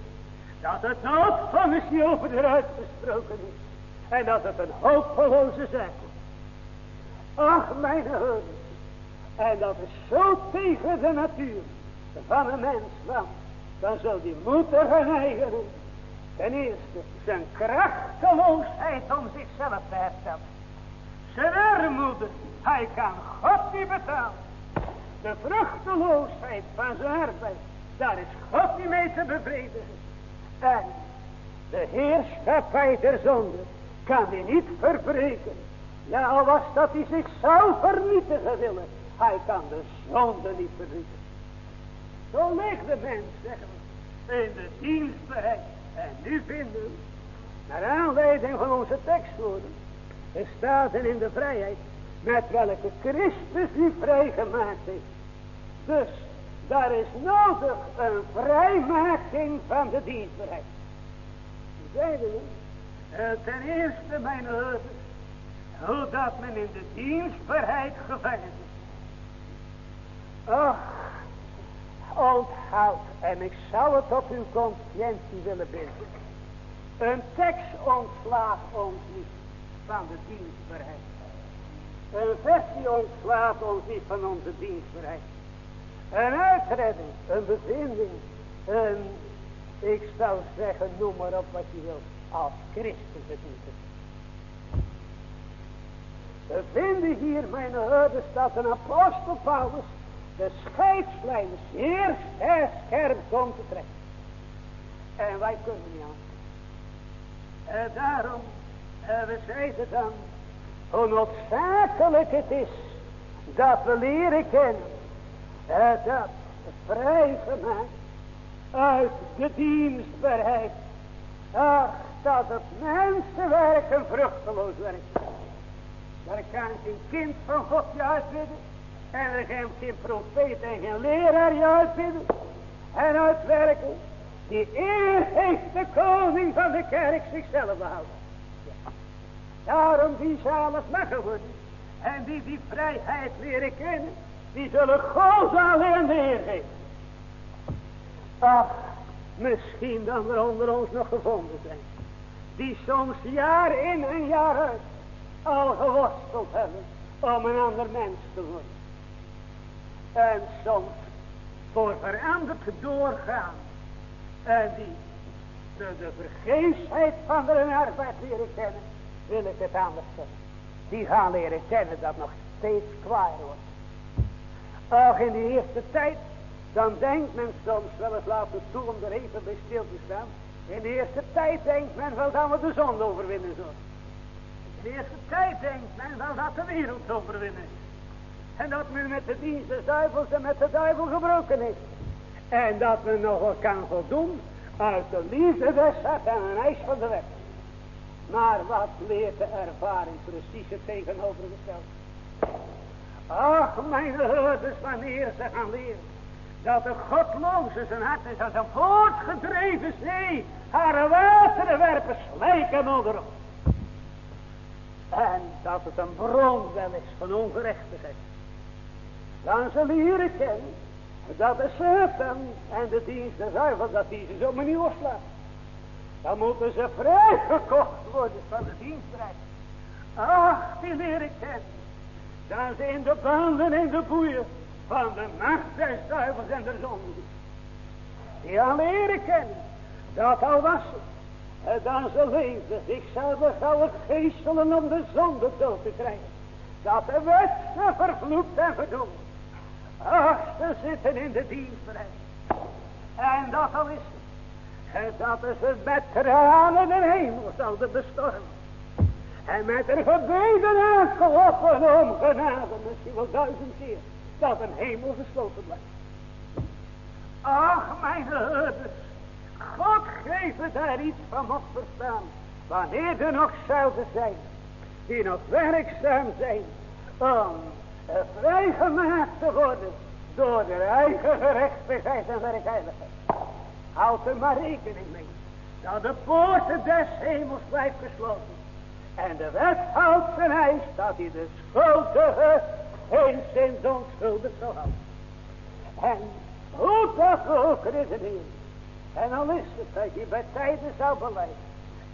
Dat het noodvonnis niet over de gesproken is. En dat het een hopeloze zaak is. Ach, mijn heer. En dat is zo tegen de natuur van een mens. Dan zal die moeten gaan Ten eerste zijn krachteloosheid om zichzelf te herstellen. Zijn armoede. Hij kan God niet betalen. De vruchteloosheid van zijn arbeid. Daar is God niet mee te bevredigen. En de heerschappij der zonde kan hij niet verbreken. Ja, al was dat hij zichzelf vernietigen willen. Hij kan de zonde niet vernietigen. Zo ligt de mens, zeggen we, in de dienstbaarheid. En nu vinden we, naar aanleiding van onze tekstwoorden, er staat in de vrijheid, met welke Christus u vrijgemaakt heeft. Dus, daar is nodig een vrijmaking van de dienstbaarheid. Zeiden we, eh, ten eerste, mijn ouders, hoe dat men in de dienstbaarheid gevangen is. Ach, onthoud, en ik zou het op uw conscientie willen binden. Een tekst ontslaat ons niet van de dienstbaarheid. Een versie ontslaat ons niet van onze dienstbaarheid. Een uitredding, een bevinding, een, ik zou zeggen, noem maar op wat je wilt als niet is. We vinden hier, mijn herders, dat een apostel Paulus de scheidslijn zeer scherp komt te trekken. En wij kunnen niet aan. En daarom, uh, we zeiden dan, hoe noodzakelijk het is dat we leren kennen uh, dat vrijgemaakt uit de dienstbaarheid. Ach, dat het mensenwerk een vruchteloos werk Daar kan geen kind van God je uitbidden. En er kan geen profeet en geen leraar je uitbidden. En uitwerken. Die eer heeft de koning van de kerk zichzelf behouden. Daarom die zalig mag worden. En die die vrijheid leren kennen. Die zullen God alleen de. Ach, misschien dan er onder ons nog gevonden zijn die soms jaar in en jaar uit al geworsteld hebben om een ander mens te worden. En soms voor veranderd doorgaan. En die de, de vergeefsheid van de arbeid leren kennen, wil ik het anders zeggen. Die gaan leren kennen dat nog steeds kwaad wordt. Ach, in die eerste tijd, dan denkt men soms wel eens laten toe om er even bij stil te staan. In de eerste tijd denkt men wel dat we de zon overwinnen zullen. In eerste tijd denkt men wel dat de wereld overwinnen. En dat men met de dienst des duivels en met de duivel gebroken is. En dat men nog wel kan voldoen uit de liefde des en een eis van de wet. Maar wat leert de ervaring precies het tegenovergestelde. Ach, mijn herders, wanneer ze gaan leren. Dat de godloze zijn hart is als een voortgedreven zee. Haar wateren werpen slijken onderop. En dat het een bron wel is van ongerechtigheid. Dan zullen leren kennen dat de Satan en de dienst des duivels, dat die ze zomaar niet loslaten. Dan moeten ze vrijgekocht worden van de dienstrecht. Ach, die leren kennen. Dan ze in de banden en de boeien van de macht des duivels en der zonde. Die al leren kennen. Dat al was het. Dan ze leven zichzelf gauw het geestelen om de zonde dood te krijgen. Dat de wet ze vervloekt en verdoemd. Ach, ze zitten in de dienstrecht. En dat al is het. Dat is het met tranen de hemel zouden bestormen. En met een gebeden aangelopen om genade, misschien wel duizend keer, dat een hemel gesloten blijft. Ach, mijn herders, God geeft daar iets van op verstaan, wanneer er nog zouden zijn, die nog werkzaam zijn, om vrijgemaakt te worden door de eigen gerechtigheid en werkheiligheid. Houd er maar rekening mee dat de poorten des hemels blijft gesloten. En de wet houdt zijn eis dat hij de schuldige eens onschuldig zal houden. En hoe dat ook redeneren. En al is het dat je bij tijden zou beleiden.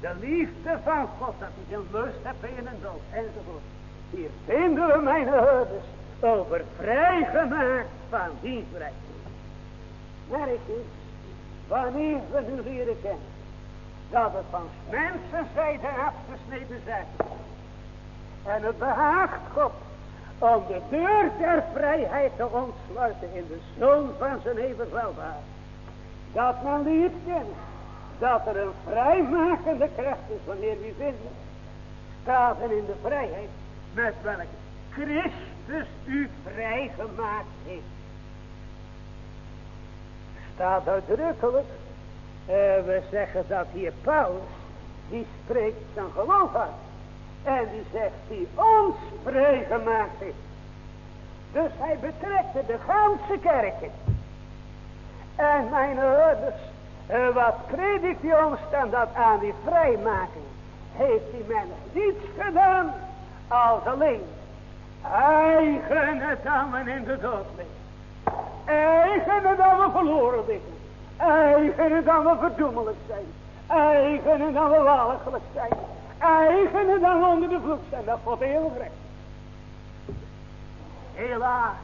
De liefde van God dat hij zijn lust hebt in een dood enzovoort. Hier vinden we mijn herders over vrijgemaakt van dienstbereid. Merk eens, wanneer we nu leren kennen, dat het van mensenzijde afgesneden zijn. En het behaagt God om de deur der vrijheid te ontsluiten in de zoon van zijn eeuwig welbaar. Dat men leert kennen dat er een vrijmakende kracht is wanneer we vinden. Staat in de vrijheid met welke Christus u vrijgemaakt heeft. Staat uitdrukkelijk, uh, we zeggen dat hier Paulus, die spreekt zijn geloof uit. En die zegt, die ons vrijgemaakt heeft. Dus hij betrekt de ganse kerk. En mijn ouders, uh, wat predikt hij ons dan dat aan die vrijmaking? Heeft die men niets gedaan als alleen eigen het we in de dood liggen. Eigen het we verloren liggen. Eigen het we verdoemelijk zijn. Eigen het we walgelijk zijn. Eigen het we onder de vloek zijn. Dat wordt heel recht. Helaas.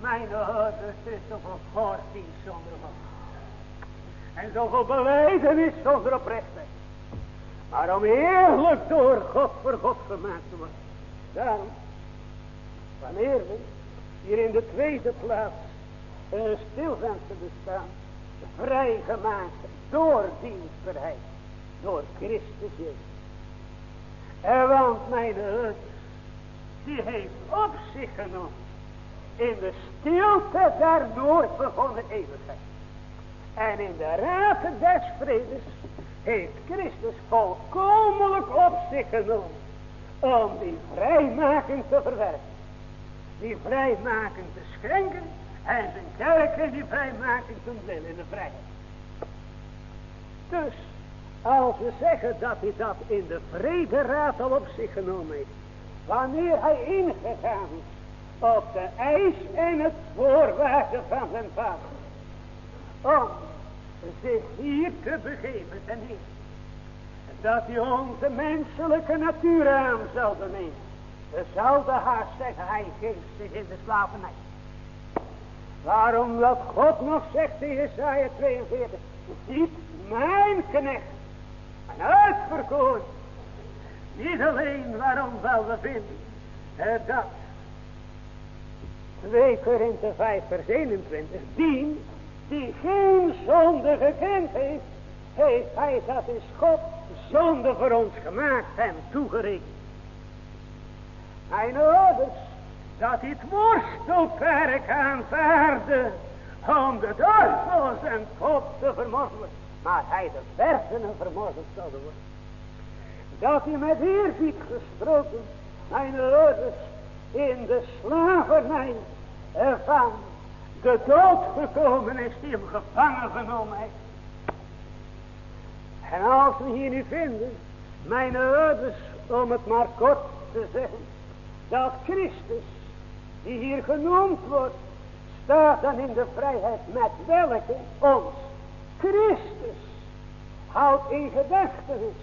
Mijn ouders is zoveel godsdienst zonder God. En zoveel beleidenis zonder oprechtheid. Maar om eerlijk door God voor God gemaakt te. Daarom, wanneer we hier in de tweede plaats een stilvenster bestaan, vrijgemaakt door dienstbaarheid, door Christus Jezus. En want mijn hart, die heeft op zich genomen in de stilte der noord begonnen eeuwigheid. En in de raad des vredes heeft Christus volkomenlijk op zich genomen om die vrijmaking te verwerken. Die vrijmaking te schenken en zijn kerk in die vrijmaking te willen in de vrijheid. Dus, als we zeggen dat hij dat in de vrederaad al op zich genomen heeft, wanneer hij ingegaan is op de eis en het voorwaarden van zijn vader, om zich hier te begeven ten eerste. Dat hij onze menselijke natuur aan zou nemen. We zouden haast zeggen, hij geeft in de slavernij. Waarom dat God nog zegt in Jesaja 42. Ziet mijn knecht. En uitverkoren. Niet alleen waarom wel we vinden. dat. 2 Korinthe 5 vers 21. Die die geen zonde gekend heeft, heeft hij dat is God zonde voor ons gemaakt en toegerekend. Mijn ouders, dat dit worstelperk aanvaarde om de duivel zijn kop te vermorzelen, maar hij de versenen vermorzeld zouden worden. Dat hij met eerbied gesproken, mijn ouders, in de slavernij van de dood gekomen is, die hem gevangen genomen heeft. En als we hier nu vinden, mijn ouders, om het maar kort te zeggen, dat Christus, die hier genoemd wordt, staat dan in de vrijheid met welke ons Christus houdt in gedachtenis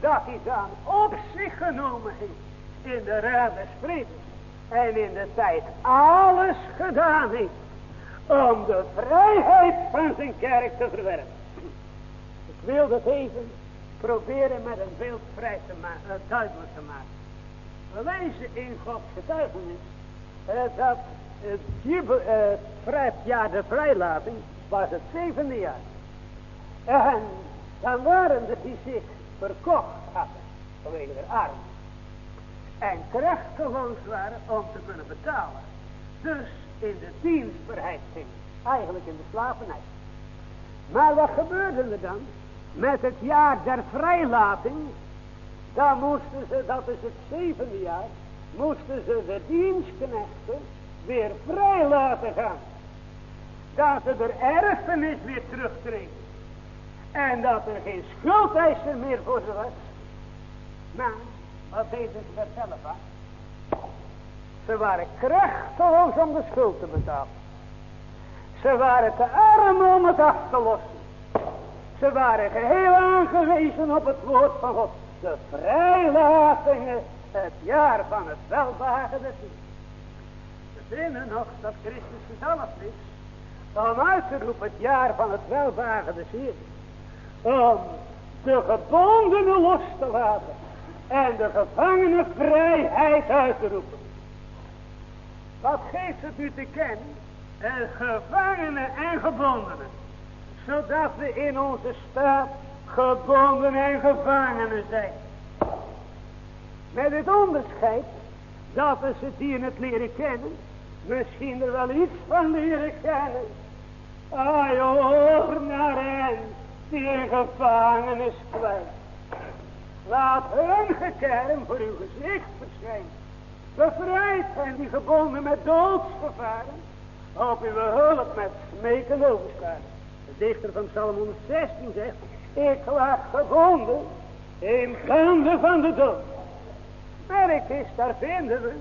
dat hij dan op zich genomen heeft in de raad des en in de tijd alles gedaan heeft om de vrijheid van zijn kerk te verwerven. Ik wil dat even proberen met een beeld vrij te uh, duidelijk te maken. We lezen in Gods getuigenis uh, dat het, uh, jaar de vrijlating was het zevende jaar. En dan waren er die zich verkocht hadden vanwege de arm. En krachteloos waren om te kunnen betalen. Dus in de dienstbaarheid gingen. Eigenlijk in de slavernij. Maar wat gebeurde er dan? Met het jaar der vrijlating. Dan moesten ze, dat is het zevende jaar. Moesten ze de dienstknechten weer vrij laten gaan. Dat ze er erfenis weer terugkregen. En dat er geen schuldeiser meer voor ze was. Maar, wat deed vertellen van? Ze waren krachteloos om de schuld te betalen. Ze waren te arm om het af te lossen. Ze waren geheel aangewezen op het woord van God. De vrijlatingen, het jaar van het welbehagen des We vinden nog dat Christus gezalfd is. Om uit te roepen het jaar van het welbehagen des. Om de gebondenen los te laten. En de gevangenen vrijheid uit te roepen. Wat geeft het u te kennen? En gevangenen en gebondenen. Zodat we in onze staat gebonden en gevangenen zijn. Met het onderscheid dat we ze die in het leren kennen. Misschien er wel iets van leren kennen. Ai hoor naar hen die in gevangenis kwijt. Laat hun gekerm voor uw gezicht verschijnen. Bevrijd zijn die gebonden met doodsgevaren. Op uw hulp met smeken overstaan. De dichter van Psalm 116 zegt. Ik lag gebonden in banden van de dood. Merk is, daar vinden we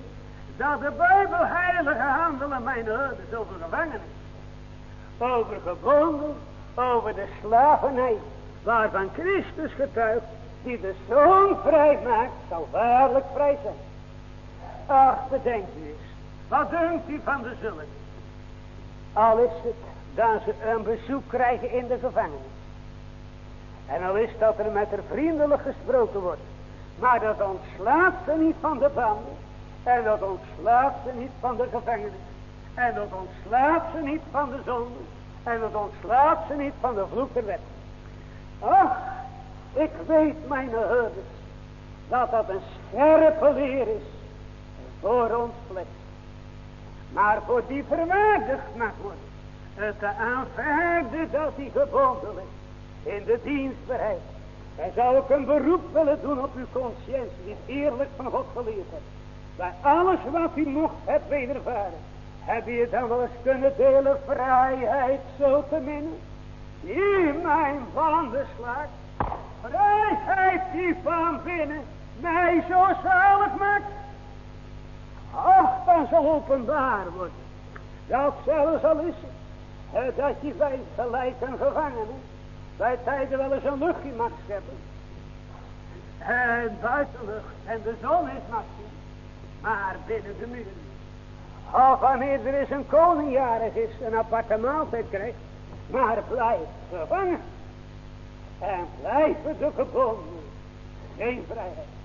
dat de Bijbel heilige handelen mijn is over gevangenis. Over gebonden, over de slavernij, waarvan Christus getuigt, die de zoon vrij maakt, zal waarlijk vrij zijn. Ach, bedenk u eens. Wat denkt u van de zullen? Al is het dat ze een bezoek krijgen in de gevangenis. En al is dat er met er vriendelijk gesproken wordt. Maar dat ontslaat ze niet van de banden. En dat ontslaat ze niet van de gevangenis. En dat ontslaat ze niet van de zonde. En dat ontslaat ze niet van de vloek wet. Ach, ik weet mijn herders. Dat dat een scherpe leer is voor ons vlees. Maar voor die verwaardigd mag worden. Het te dat hij gebonden is. In de dienstbaarheid. En zou ik een beroep willen doen op uw conscientie. Die eerlijk van God geleerd hebt. Bij alles wat u mocht hebt wedervaren. Heb je dan wel eens kunnen delen vrijheid zo te minnen. Die mijn slaat. Vrijheid die van binnen mij zo zalig maakt. Ach, dan zal openbaar worden. Dat zelfs al is het, dat je bij gelijk een gevangene bij tijden wel eens een luchtje mag scheppen. En buitenlucht en de zon is maxim, maar binnen de muren. Of wanneer er eens een koningjarig is, een aparte maaltijd krijgt, maar blijft gevangen. En blijven de gebonden. Geen vrijheid.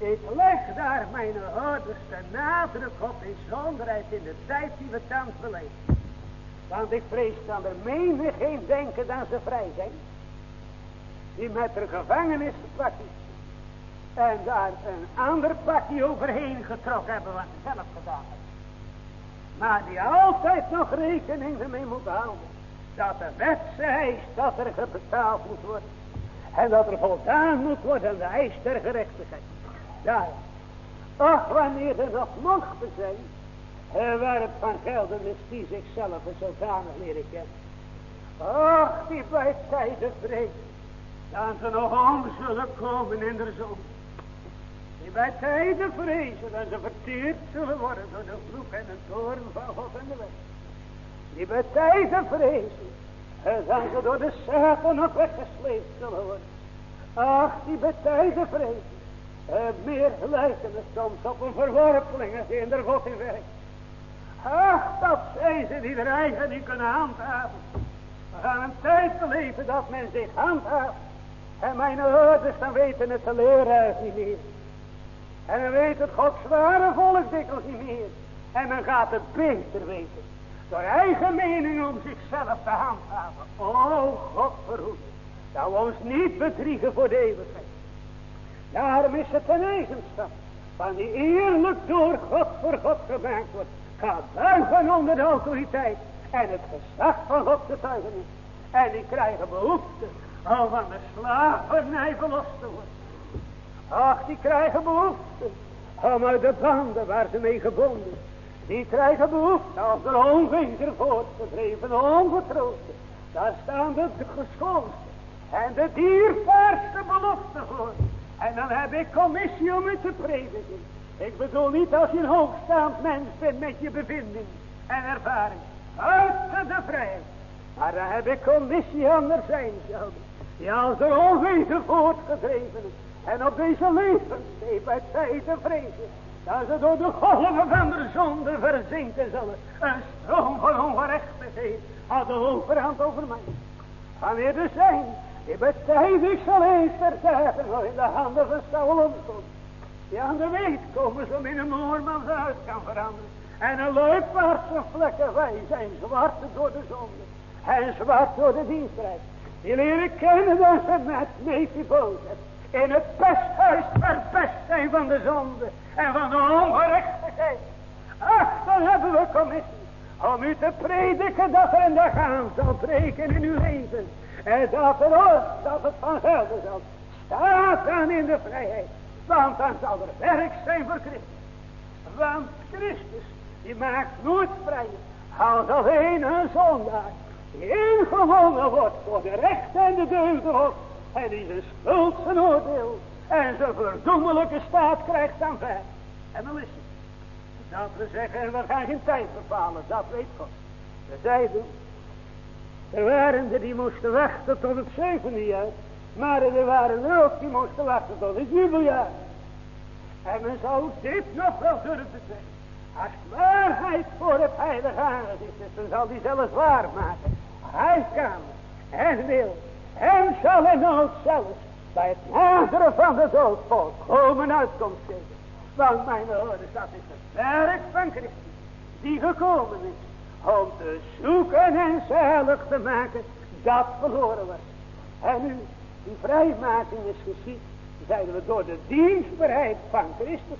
Ik leg daar mijn ouders de nadruk op in zonderheid in de tijd die we thans beleven. Want ik vrees dat er menig geen denken dat ze vrij zijn. die met de gevangenispakje en daar een ander pakje overheen getrokken hebben wat ze zelf gedaan hebben. Maar die altijd nog rekening ermee moet houden. Dat de wet eist dat er betaald moet worden. En dat er voldaan moet worden aan de eis der gerechtigheid. Daar. Ach, wanneer er nog mochten zijn. Waar het van gelden is die zichzelf zodanig leren kennen. Ach, die bij tijden vrezen. Dat ze nog om zullen komen in de zon. Die bij tijden vrezen dat ze verteerd zullen worden door de vloek en de toren van God en de wet. Die bij tijden vrezen dat ze door de Satan nog weggesleept zullen worden. Ach, die bij tijden vrezen. Meer lijken het soms op een als in de God in werk. Ach, dat zijn ze die er eigen niet kunnen handhaven. We gaan een tijd leven dat men zich handhaaft. En mijn ouders dan weten het te leren niet meer. En dan weet het Gods zware volk dikwijls niet meer. En men gaat het beter weten. Door eigen mening om zichzelf te handhaven. O God verhoede. Dat we ons niet bedriegen voor de eeuwigheid. Daarom is het een eigenschap. Van die eerlijk door God voor God gemaakt wordt. Gaat buigen onder de autoriteit. En het gezag van God getuigenis. En die krijgen behoefte om van de slavernij verlost te worden. Ach, die krijgen behoefte om uit de banden waar ze mee gebonden Die krijgen behoefte als er ongeveer voortgedreven, ongetroosten. Daar staan de, geschoonste en de dierbaarste belofte voor. En dan heb ik commissie om u te prediken. Ik bedoel niet als je een hoogstaand mens bent met je bevinding en ervaring. Uit de vrijheid. Maar dan heb ik commissie zijn zouden. Ja, als er onwegen voortgedreven is. En op deze levensstee bij te vrezen. Dat ze door de golven van de zonde verzinken zullen. Een stroom van ongerechtigheid had de overhand over mij. Wanneer er zijn die betijdig zal eens vertuigen nog in de handen van Saul omkomt. Die aan de weet komen ze in een uit kan veranderen. En een luipaardse vlekken wij zijn zwart door de zonde. En zwart door de dienstreis. Die leren kennen dat ze met Mephibozet in het pesthuis verpest zijn van de zonde en van de ongerechtigheid. Ach, dan hebben we commissie om u te prediken dat er een dag aan zal breken in uw leven. Dat er ook, dat het van zal. Staat dan in de vrijheid. Want dan zal er werk zijn voor Christus. Want Christus, die maakt nooit vrij. Als alleen een zondaar ingewonnen wordt voor de recht en de deugden en die zijn schuld zijn oordeel en zijn verdoemelijke staat krijgt dan ver. En dan is het. Dat we zeggen, we gaan geen tijd bepalen, dat weet God. We zeiden, er waren er die moesten wachten tot het zevende jaar, maar er waren ook die moesten wachten tot het jubeljaar. En men zou dit nog wel durven zeggen. Als waarheid voor het heilige aangezicht is, dan zal die zelfs waar maken. Hij kan en wil en zal in nood zelfs bij het naderen van de dood volkomen uitkomst geven. Want mijn ouders, dat is het werk van Christus die gekomen is om te zoeken en zalig te maken dat verloren was. En nu die vrijmaking is geschied, zeiden we door de dienstbaarheid van Christus.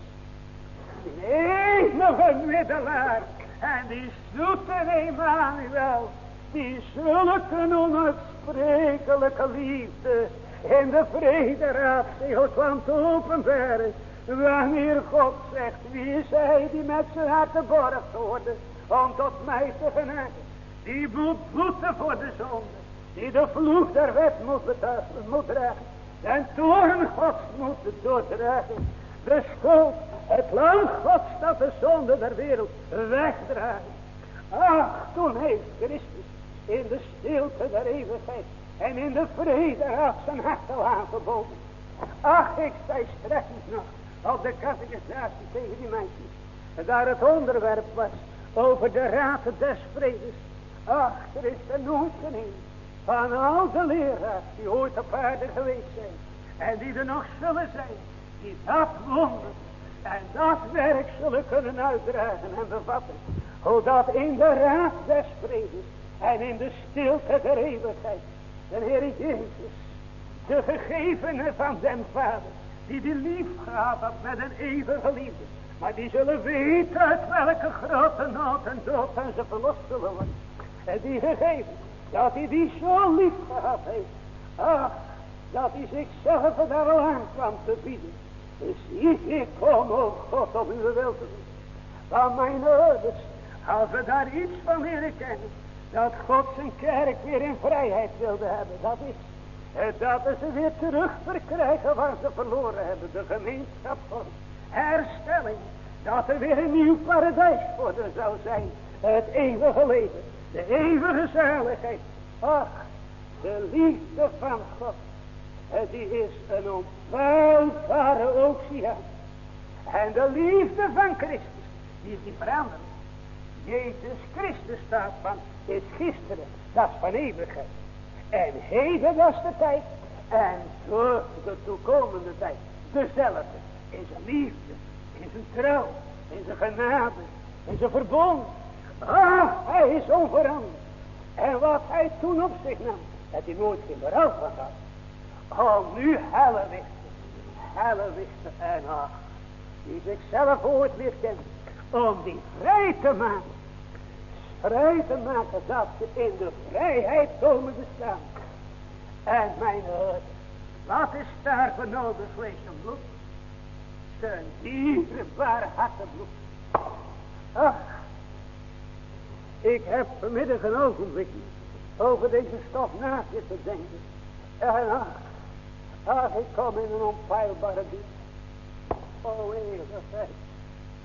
Die enige middelaar en die zoete Emmanuel, die zulke onuitsprekelijke liefde in de vrede raad zich kwam te openbaren. Wanneer God zegt, wie is hij die met zijn hart geborgd worden om tot mij te genezen. Die moet boeten voor de zonde. Die de vloek der wet moet, betuigen, moet dragen. En toorn Gods moet doordragen. De schuld, het land Gods dat de zonde der wereld wegdraagt. Ach, toen heeft Christus in de stilte der eeuwigheid en in de vrede had zijn hart al aangeboden. Ach, ik zei strekkend nog op de catechisatie tegen die meisjes. En daar het onderwerp was over de raad des vredes. Ach, er is nooit geen van al de leraars die ooit op aarde geweest zijn. En die er nog zullen zijn. Die dat wonder en dat werk zullen kunnen uitdragen en bevatten. Hoe dat in de raad des vredes en in de stilte der eeuwigheid. De Heer Jezus De gegevenen van den vader. Die die lief met een eeuwige liefde. Maar die zullen weten uit welke grote nood en dood en ze verlost zullen worden. En die gegeven. Dat hij die zo lief gehad heeft. Ach, dat hij zichzelf daar al aan kwam te bieden. Dus ik kom, o God, om uw wil te doen. Van mijn ouders, als we daar iets van leren kennen, dat God zijn kerk weer in vrijheid wilde hebben, dat is dat ze weer terug verkrijgen wat ze verloren hebben, de gemeenschap van herstelling, dat er weer een nieuw paradijs voor hen zou zijn, het eeuwige leven, de eeuwige zaligheid. Ach, de liefde van God, die is een onpeilbare oceaan. En de liefde van Christus, die is niet veranderd. Jezus Christus staat van, is gisteren, dat is van eeuwigheid. En heden was de tijd, en voor de toekomende tijd, dezelfde. In zijn liefde, in zijn trouw, in zijn genade, in zijn verbond. Ah, hij is onveranderd. En wat hij toen op zich nam, dat hij nooit geen berouw van had. Oh, nu helle wichten, helle wichten en ach, die zichzelf ooit weer kent, om die vrij te maken. Vrij te maken dat ze in de vrijheid komen te staan. En mijn hart, wat is daar voor nodig vlees en bloed? Zijn dierbare bloed. Ach, ik heb vanmiddag een ogenblik over deze stof na te denken. En ach, ach, ik kom in een onpeilbare diep. O eeuwigheid,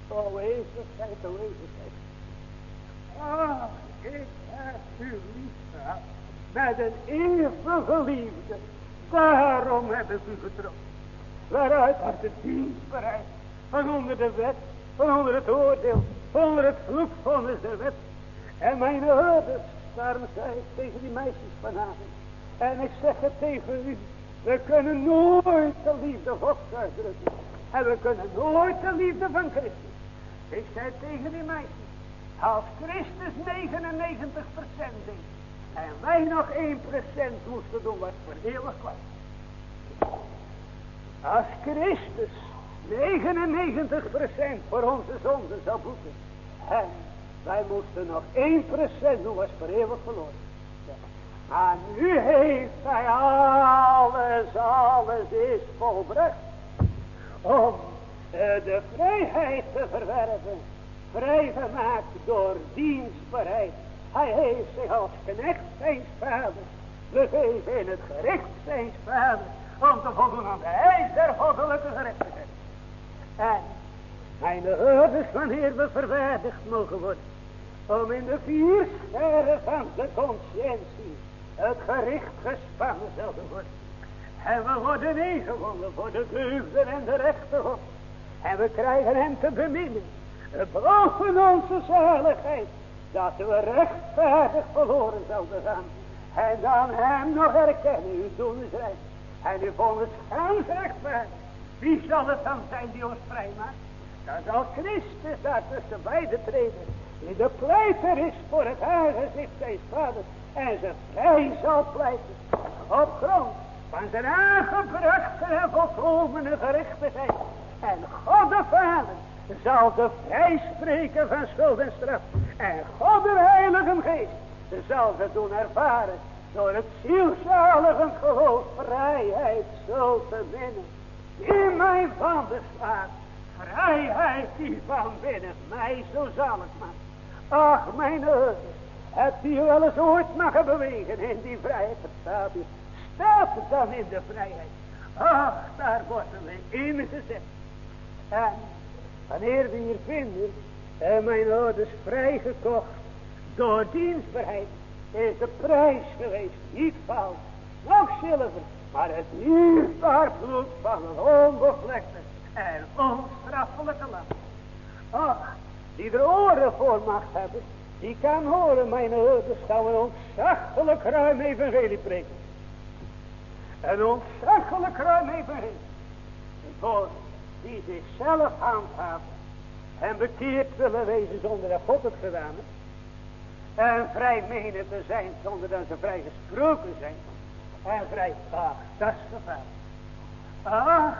o eeuwigheid, o eeuwigheid. Ach, ik heb u lief gehad met een eeuwige liefde. Daarom heb ik u getrokken. Waaruit was de dienstbaarheid van onder de wet, van onder het oordeel, van onder het vloekvonnis der wet. En mijn ouders, daarom zei tegen die meisjes vanavond. En ik zeg het tegen u. We kunnen nooit de liefde Gods uitdrukken. En we kunnen nooit de liefde van Christus. Ik zei tegen die meisjes. Als Christus 99% is. En wij nog 1% moesten doen wat voor eeuwig was. Als Christus 99% voor onze zonden zou boeten. En wij moesten nog 1% doen wat voor eeuwig verloren. Maar nu heeft hij alles, alles is volbracht. Om eh, de vrijheid te verwerven. Vrijgemaakt door dienstbaarheid hij heeft zich als knecht zijn vader begeven in het gericht zijn vader om te voldoen aan de eis der goddelijke gerechtigheid. En mijn hoorders wanneer we verwaardigd mogen worden om in de vier sferen van de conscientie het gericht gespannen zouden worden. En we worden ingewonnen voor de deugden en de rechten God. En we krijgen hem te beminnen boven onze zaligheid dat we rechtvaardig verloren zouden gaan. En dan hem nog herkennen, uw doen is recht. En u vonnis ganz rechtvaardig. Wie zal het dan zijn die ons vrij maakt? Dan zal Christus daar tussen beiden treden. Die de pleiter is voor het aangezicht zijn vader. En ze vrij zal pleiten. Op grond van zijn aangebrachte en volkomene gerechtigheid. En God de Vader zal de vrijspreken van schuld en straf. En God de Heilige Geest zal ze doen ervaren door het zielzalige geloof vrijheid te winnen. In mijn vader slaat vrijheid die van binnen mij zo zalig maakt. Ach mijn heer, heb je wel eens ooit mogen bewegen in die vrijheid? Staat u, staat dan in de vrijheid. Ach, daar worden we ingezet. En Wanneer we hier vinden, en mijn ouders vrijgekocht door dienstbaarheid, is de prijs geweest, niet fout, nog zilver, maar het dierbaar bloed van een onbevlekte en onstraffelijke lam. Ach, die er oren voor mag hebben, die kan horen, mijn ouders gaan een ontzaglijk ruim evangelie preken. Een ontzaglijk ruim evangelie. Voor die zichzelf handhaven en bekeerd willen wezen zonder dat God het gedaan heeft. En vrij menen te zijn zonder dat ze vrij gesproken zijn. en vrij. Ach, dat is gevaarlijk. Ach,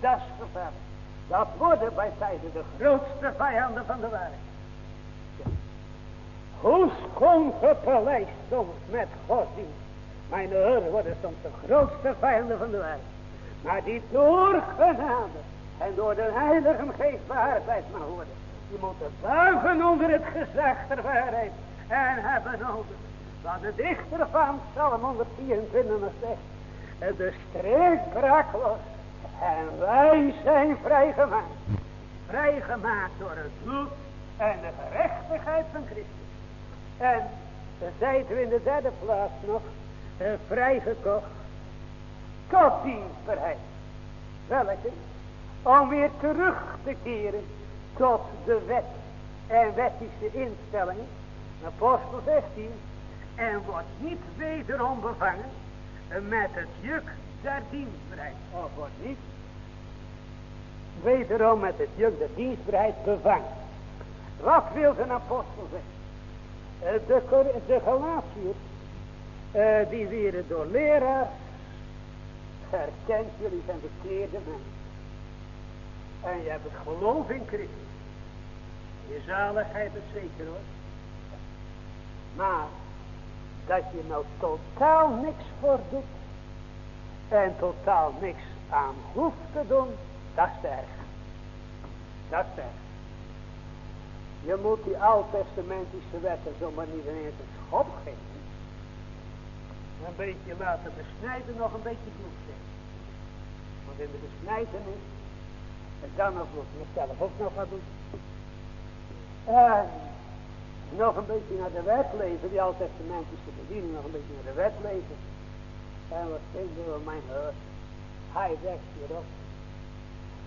dat is gevaarlijk. Dat worden bij tijden de grootste vijanden van de waarheid. Hoe schoon gepaleist soms met godsdienst. Mijn oren worden soms de grootste vijanden van de wereld. Maar die door genade en door de heilige geest beaardheid mag worden. Die moeten buigen onder het gezag der waarheid. En hebben nodig. Wat de dichter van Psalm 124 zegt. De streek brak los. En wij zijn vrijgemaakt. Vrijgemaakt door het bloed en de gerechtigheid van Christus. En zijt u in de derde plaats nog uh, vrijgekocht tot dienstbaarheid. Welke? Om weer terug te keren tot de wet en wettische instellingen. Apostel 16. En wordt niet wederom bevangen met het juk der dienstbaarheid. Of wordt niet wederom met het juk der dienstbaarheid bevangen. Wat wil een apostel zeggen? Eh, de, de Galatiërs, uh, die werden door leraar herkend, jullie zijn bekeerde mensen. En je hebt het geloof in Christus. Je zaligheid is zeker hoor. Maar dat je nou totaal niks voor doet. En totaal niks aan hoeft te doen. Dat is erg. Dat is erg. Je moet die oud-testamentische wetten zomaar niet ineens een schop geven. Een beetje laten besnijden, nog een beetje bloed zijn. Want in de besnijdenis, en dan nog moet je zelf ook nog wat doen. En nog een beetje naar de wet leven, die oud-testamentische bediening, nog een beetje naar de wet leven. En wat vinden we mijn hart? Hij zegt hierop,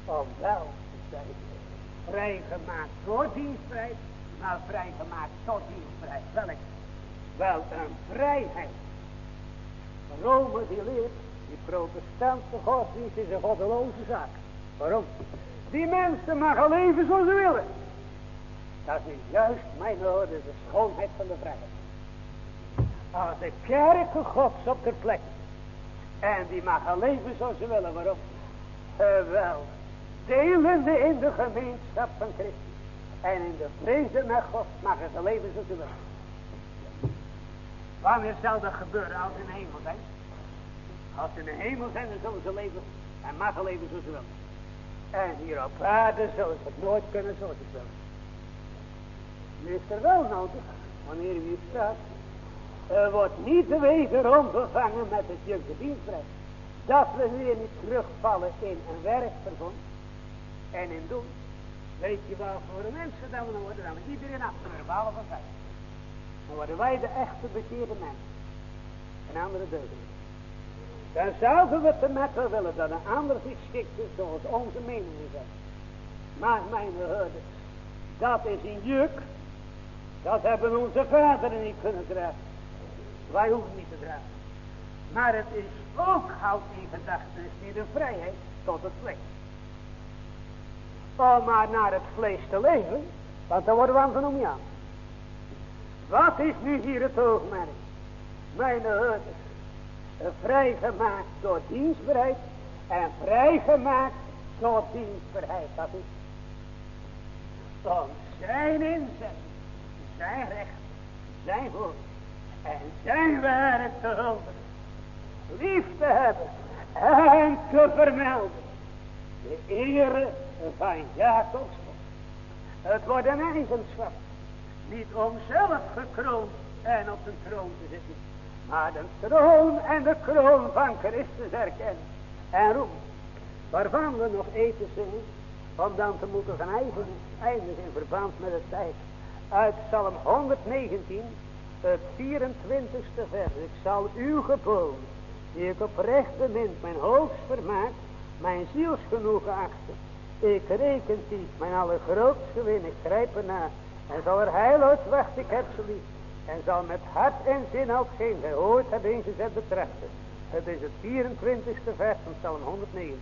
om wel te zijn vrijgemaakt voor dienstvrijheid, maar vrijgemaakt tot dienstvrijheid. Welk? Wel een vrijheid. Rome die leert, die protestantse godsdienst is een goddeloze zaak. Waarom? Die mensen mogen leven zoals ze willen. Dat is juist mijn orde, de schoonheid van de vrijheid. Als de kerken gods op de plek. En die mag leven zoals ze willen. Waarom? Geweldig delende in de gemeenschap van Christus. En in de vrede met God mag ze leven zoals ze willen. Wanneer zal dat gebeuren als in de hemel zijn? Als in de hemel zijn, dan zullen ze leven en mag leven zoals ze willen. En hier op aarde zullen ze het nooit kunnen zoals ze willen. Nu is er wel nodig, wanneer u hier staat, er wordt niet wederom bevangen met het juk dienstrecht. Dat we weer niet terugvallen in een werkverbond en in doen. Weet je wel voor de mensen dan we worden dan iedereen afgewerkt, behalve van zij. Dan worden wij de echte bekeerde mensen. En andere deugen. Dan zouden we te met willen dat een ander zich schikt zoals onze meningen zijn. Maar mijn herders, dat is een juk. Dat hebben onze vaderen niet kunnen dragen. Wij hoeven niet te dragen. Maar het is ook, houd in gedachten, is niet een vrijheid tot het vlees om maar naar het vlees te leven, want dan worden we aan aan. Wat is nu hier het oogmerk? Mijn herders, vrijgemaakt door dienstbaarheid en vrijgemaakt door dienstbaarheid. Dat is om zijn inzet, zijn recht, zijn woord en zijn werk te hulpen, lief te hebben en te vermelden. De ere van Jacobs. Het wordt een eigenschap. Niet om zelf gekroond en op de troon te zitten. Maar de troon en de kroon van Christus herkennen. En roem. Waarvan we nog eten zingen. Om dan te moeten gaan eindigen in verband met het tijd. Uit Psalm 119. Het 24ste vers. Ik zal uw geboden. Die ik oprecht bemind. Mijn hoogst vermaakt. Mijn zielsgenoegen achten ik reken die, mijn allergrootste gewin, ik grijp ernaar. En zal er heil wacht, ik heb ze lief. En zal met hart en zin ook geen gehoord hebben ingezet betrachten. Het is het 24ste vers van Psalm 119.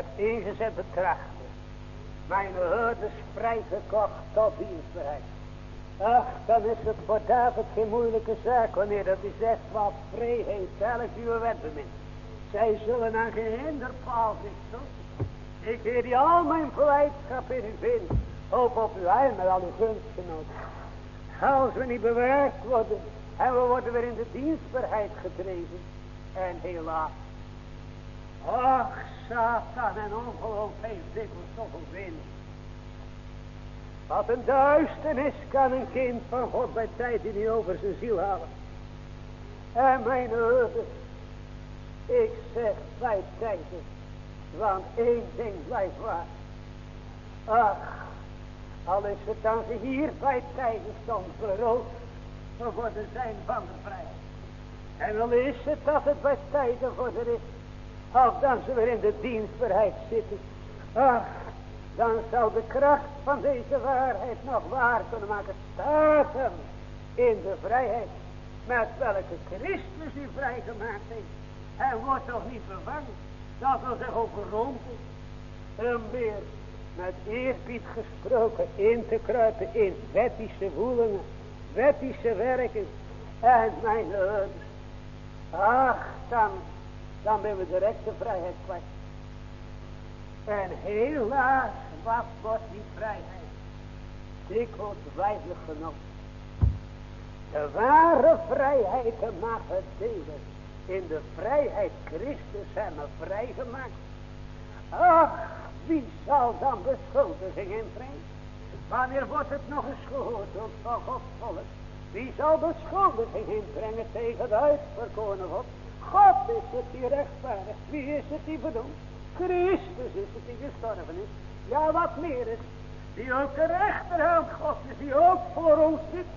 Hebt ingezet betrachten. Mijn herders vrijgekocht tot dienstbaarheid. Ach, dan is het voor David geen moeilijke zaak wanneer dat hij zegt wat vrijheid zelf uw wet bemint. Zij zullen aan geen hinderpaal zich Ik geef die al mijn blijdschap in u vind. Hoop op uw heil met al uw gunstgenoten. Als we niet bewerkt worden en we worden weer in de dienstbaarheid gedreven. En helaas. Satan en ongeloof heeft dikwijls zoveel wind. Wat een duisternis kan een kind van God bij tijd niet over zijn ziel halen. En mijn ouders, ik zeg bij tijden, want één ding blijft waar. Ach, al is het dan hier bij tijden soms beroofd voor de zijn van de vrijheid. En al is het dat het bij tijden voor de is, of dan ze weer in de dienstbaarheid zitten. Ach, dan zou de kracht van deze waarheid nog waar kunnen maken. Staat in de vrijheid met welke Christus u vrijgemaakt heeft. Hij wordt toch niet vervangen. Dat wil zeggen overrompeld. En weer met eerbied gesproken in te kruipen in wettische woelingen, wettische werken. En mijn ouders. Ach, dan, dan ben we de vrijheid kwijt. En helaas, wat wordt die vrijheid? Dikwijls weinig genomen. De ware vrijheid te mag het delen. In de vrijheid Christus zijn we vrijgemaakt. Ach, wie zal dan beschuldiging inbrengen? Wanneer wordt het nog eens gehoord van Gods? Wie zal beschuldiging inbrengen tegen de uitverkoren God? God is het die rechtvaardig. Wie is het die bedoelt? Christus is het die gestorven is. Ja, wat meer is. Die ook de rechterhand God is. Die ook voor ons zit.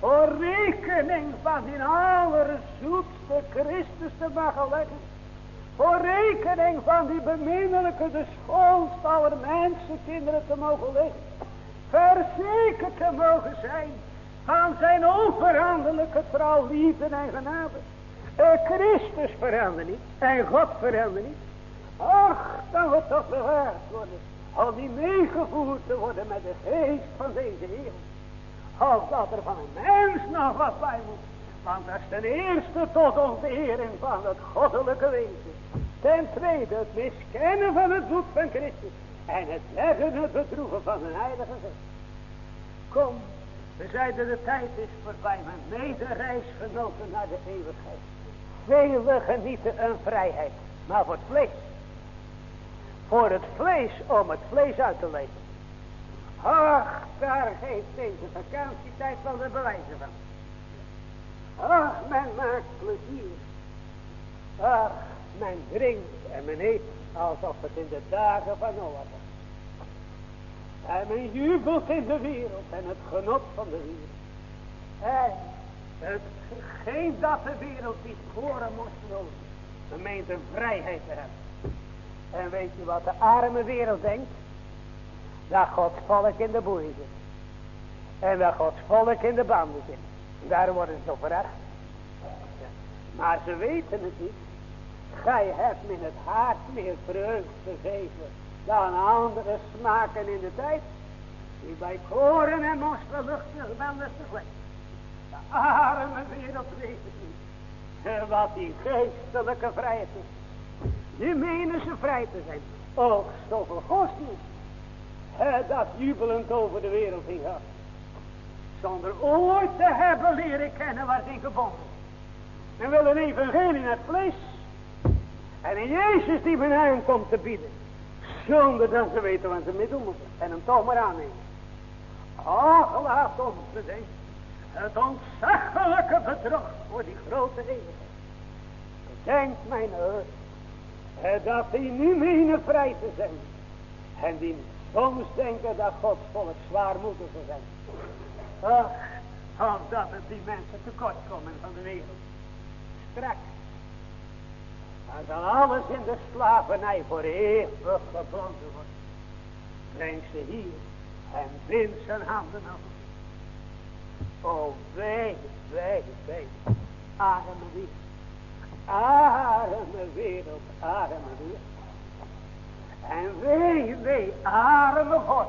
Voor rekening van die allerzoetste Christus te mogen leggen. Voor rekening van die beminnelijke, de schoonste aller mensenkinderen te mogen liggen. Verzekerd te mogen zijn van zijn onveranderlijke trouw, liefde en genade. Uh, Christus verandert niet en God verandert niet. Ach, dan wordt toch bewaard worden. Om die meegevoerd te worden met de geest van deze wereld. Als dat er van een mens nog wat bij moet. Want dat is ten eerste tot ontering van het goddelijke wezen. Ten tweede het miskennen van het bloed van Christus. En het leggen het bedroegen van een heilige geest. Kom, we zeiden de tijd is voorbij. Mijn medereisgenoten naar de eeuwigheid. Velen genieten een vrijheid. Maar voor het vlees. Voor het vlees om het vlees uit te leven. Ach, daar geeft deze vakantietijd wel de bewijzen van. Ach, men maakt plezier. Ach, men drinkt en men eet alsof het in de dagen van Noach was. En men jubelt in de wereld en het genot van de wereld. En hetgeen dat de wereld die sporen moest lopen. Men meent een vrijheid te hebben. En weet je wat de arme wereld denkt? Dat Gods volk in de boeien zit. En dat Gods volk in de banden zit. Daar worden ze op veracht. Maar ze weten het niet. Gij hebt in het hart meer vreugde gegeven dan andere smaken in de tijd. Die bij koren en mosterd luchtig wel arme wereld weet niet. Wat die geestelijke vrijheid is. Die menen ze vrij te zijn. Oh, zoveel godsdienst. Dat jubelend over de wereld heen gaat. Zonder ooit te hebben leren kennen waar ze gebonden Men wil een evangelie in het vlees. En in Jezus die men aankomt te bieden. Zonder dat ze weten wat ze mee doen moeten. En hem toch maar aannemen. Ach, laat ons bedenken. Het ontzaglijke bedrog voor die grote eeuwigheid. Bedenk mijn heer. Dat die nu vrij te zijn. En die soms denken dat Gods volk zwaarmoedig zijn. Ach, omdat het die mensen tekort komen van de wereld. Straks dan alles in de slavernij voor eeuwig gebonden wordt. Breng ze hier en bind zijn handen af. O wee, wee, wee. Arme lief. Arme wereld, arme wereld. En wee, wee, arme God,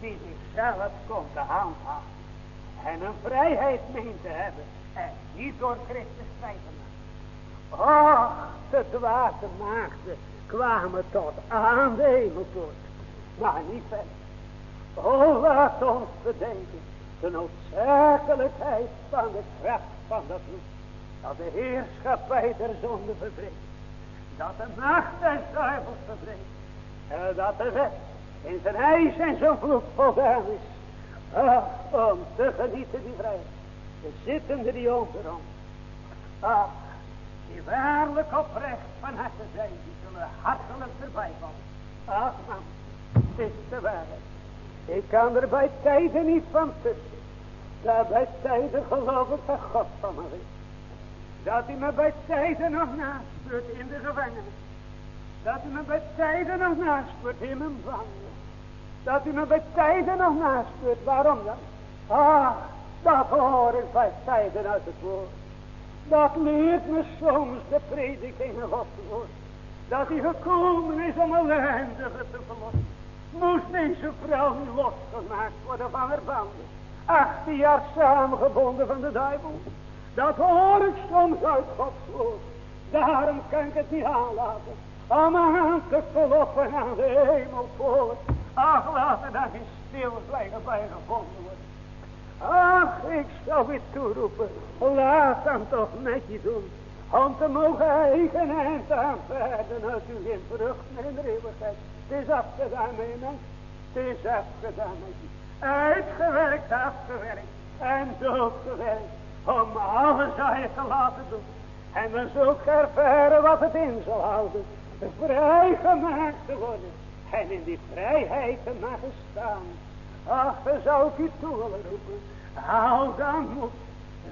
die zichzelf komt te handhaven. En een vrijheid meent te hebben. En niet door Christus maken. Och, de dwaze maagden kwamen tot aan de hemelpoort. Maar niet verder. O, laat ons bedenken de noodzakelijkheid van de kracht van dat bloed. Dat de heerschappij der zonde verbreekt. Dat de macht des duivels verbreekt. En dat de wet in zijn ijs en zijn vloed voldaan is. Ach, om te genieten die vrijheid. De zittenden die onder ons. Ach, die waarlijk oprecht van harte zijn. Die zullen hartelijk erbij vallen. Ach man, het is de waarheid. Ik kan er bij tijden niet van tussen. Daar bij tijden geloof ik dat God van me is. Dat hij me bij tijden nog naspeurt in de gevangenis. Dat hij me bij tijden nog naspeurt in mijn banden. Dat hij me bij tijden nog naspeurt. Waarom dan? Ah, dat hoor ik bij tijden uit het woord. Dat leert me soms de predikingen wat woord. Dat hij gekomen is om ellendige te verlossen. Moest deze vrouw niet losgemaakt worden van haar banden. 18 jaar samengebonden van de duivel. Dat hoor ik soms uit Gods woord. Daarom kan ik het niet aanlaten. Om aan te kloppen aan de hemelpoort. Ach, laat er dan geen stilzwijgen bij gevonden worden. Ach, ik zou weer toeroepen. Laat dan toch met je doen. Om te mogen eigen eind aanvaarden uit uw geen vruchten in de eeuwigheid. Het is afgedaan je mens. Het is afgedaan je. Uitgewerkt, afgewerkt. En doodgewerkt. Om alles aan je te laten doen. En dan je ervaren wat het in zal houden. Vrijgemaakt te worden. En in die vrijheid te mogen staan. Ach, dan zou ik u toe willen roepen. Hou dan moed.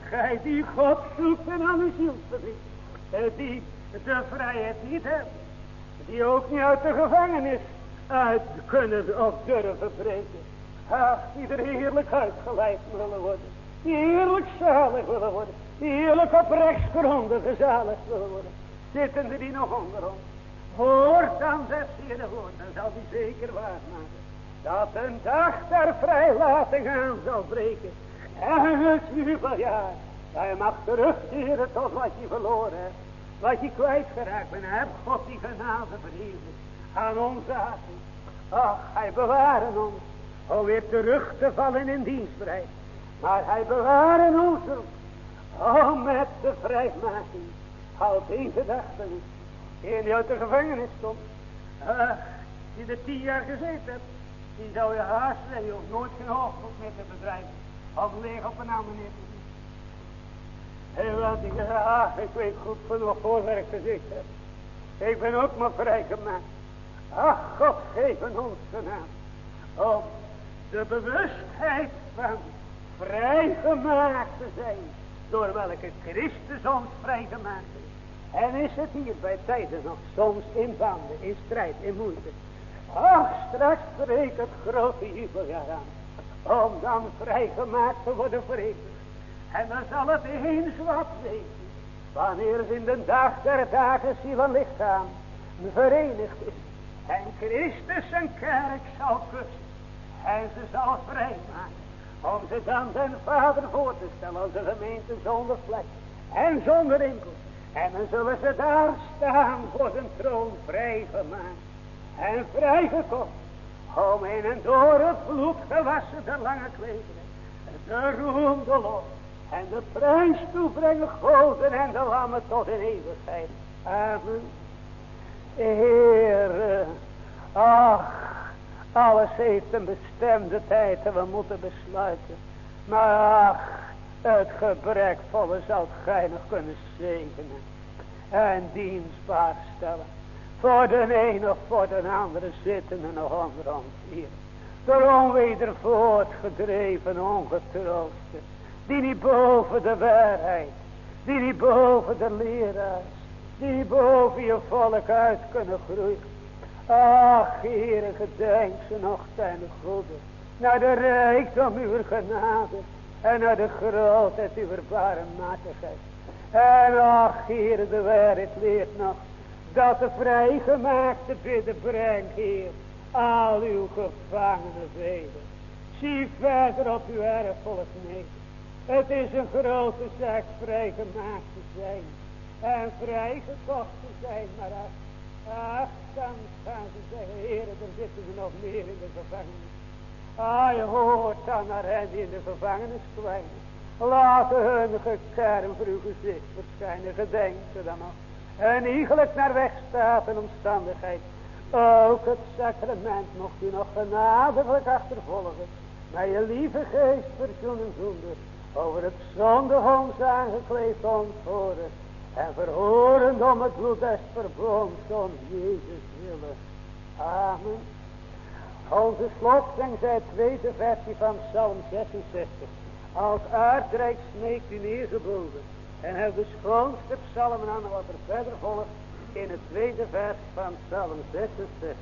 Gij die God zoekt en aan uw ziel verdriet. Die de vrijheid niet hebben. Die ook niet uit de gevangenis uit kunnen of durven breken. Ach, die er heerlijk uitgeleid willen worden. Die heerlijk zalig willen worden. Die heerlijk op rechtsgronden gezaligd willen worden. Zitten er die nog onder ons. Hoort dan zes heren woord. Dan zal die zeker waarmaken. Dat een dag der vrijlating aan zal breken. En het jubeljaar. Hij mag terugkeren tot wat je verloren hebt. Wat je kwijtgeraakt bent. Heb God die genade verheven. Aan onze harten. Ach, hij bewaren ons. Om weer terug te vallen in dienstbereid. Maar hij bewaren ons Om met de vrijmaking. Al deze dag ben ik. die uit de gevangenis. Ach, die er tien jaar gezeten hebt. Die zou je haast zijn. Je nooit geen hoofddoek meer te bedrijven. Of leeg op een te doen. En want ik ah, ik weet goed van wat voorwerk gezegd heb. Ik ben ook maar vrijgemaakt. Ach, God geven ons naam. Om de bewustheid van vrijgemaakt te zijn. Door welke Christus ons vrijgemaakt heeft. En is het hier bij tijden nog soms in banden, in strijd, in moeite. Ach, straks breekt het grote jubeljaar aan. Om dan vrijgemaakt te worden voor En dan zal het eens wat weten. Wanneer het in de dag der dagen ziel en lichaam verenigd is. En Christus zijn kerk zal kussen. En ze zal vrijmaken. Om ze dan zijn vader voor te stellen als een gemeente zonder vlek. En zonder enkel. En dan zullen ze daar staan voor zijn troon vrijgemaakt. En vrijgekocht. Om in en door het bloed gewassen de lange klederen. De roem, de lof. En de prijs toebrengen goden en de lammen tot in eeuwigheid. Amen. Heer, ach, alles heeft een bestemde tijd en we moeten besluiten. Maar ach, het gebrekvolle zal gij nog kunnen zegenen. En dienstbaar stellen. Voor de een of voor de andere zitten er nog onder ons hier. Door onweder voortgedreven ongetroosten. Die niet boven de waarheid. Die niet boven de leraars. Die niet boven je volk uit kunnen groeien. Ach, Heere, gedenk ze nog ten goede. Naar de rijkdom uw genade. En naar de grootheid uw barmhartigheid. En ach, Heer, de waarheid leert nog dat de vrijgemaakte bidden brengt, Heer, al uw gevangenen velen. Zie verder op uw erfvolk neer. Het is een grote zaak vrijgemaakt te zijn. En vrijgekocht te zijn, maar ach, dan gaan ze zeggen, Heer, er zitten er nog meer in de gevangenis. Ah, je hoort dan naar hen die in de gevangenis kwijnen. Laten hun gekerm voor uw gezicht verschijnen, gedenken dan nog. En iegelijk naar weg staat en omstandigheid. Ook het sacrament mocht u nog genadiglijk achtervolgen. Met je lieve geest verzoenen zonder. Over het zondig ons aangekleed ontvoeren. En verhorend om het bloed des verbonds om Jezus willen. Amen. Onze slotzing zij tweede versie van Psalm 66. Als aardrijk smeekt u neergebogen. En hij de schoonste psalmen aan wat er verder volgt in het tweede vers van Psalm 66.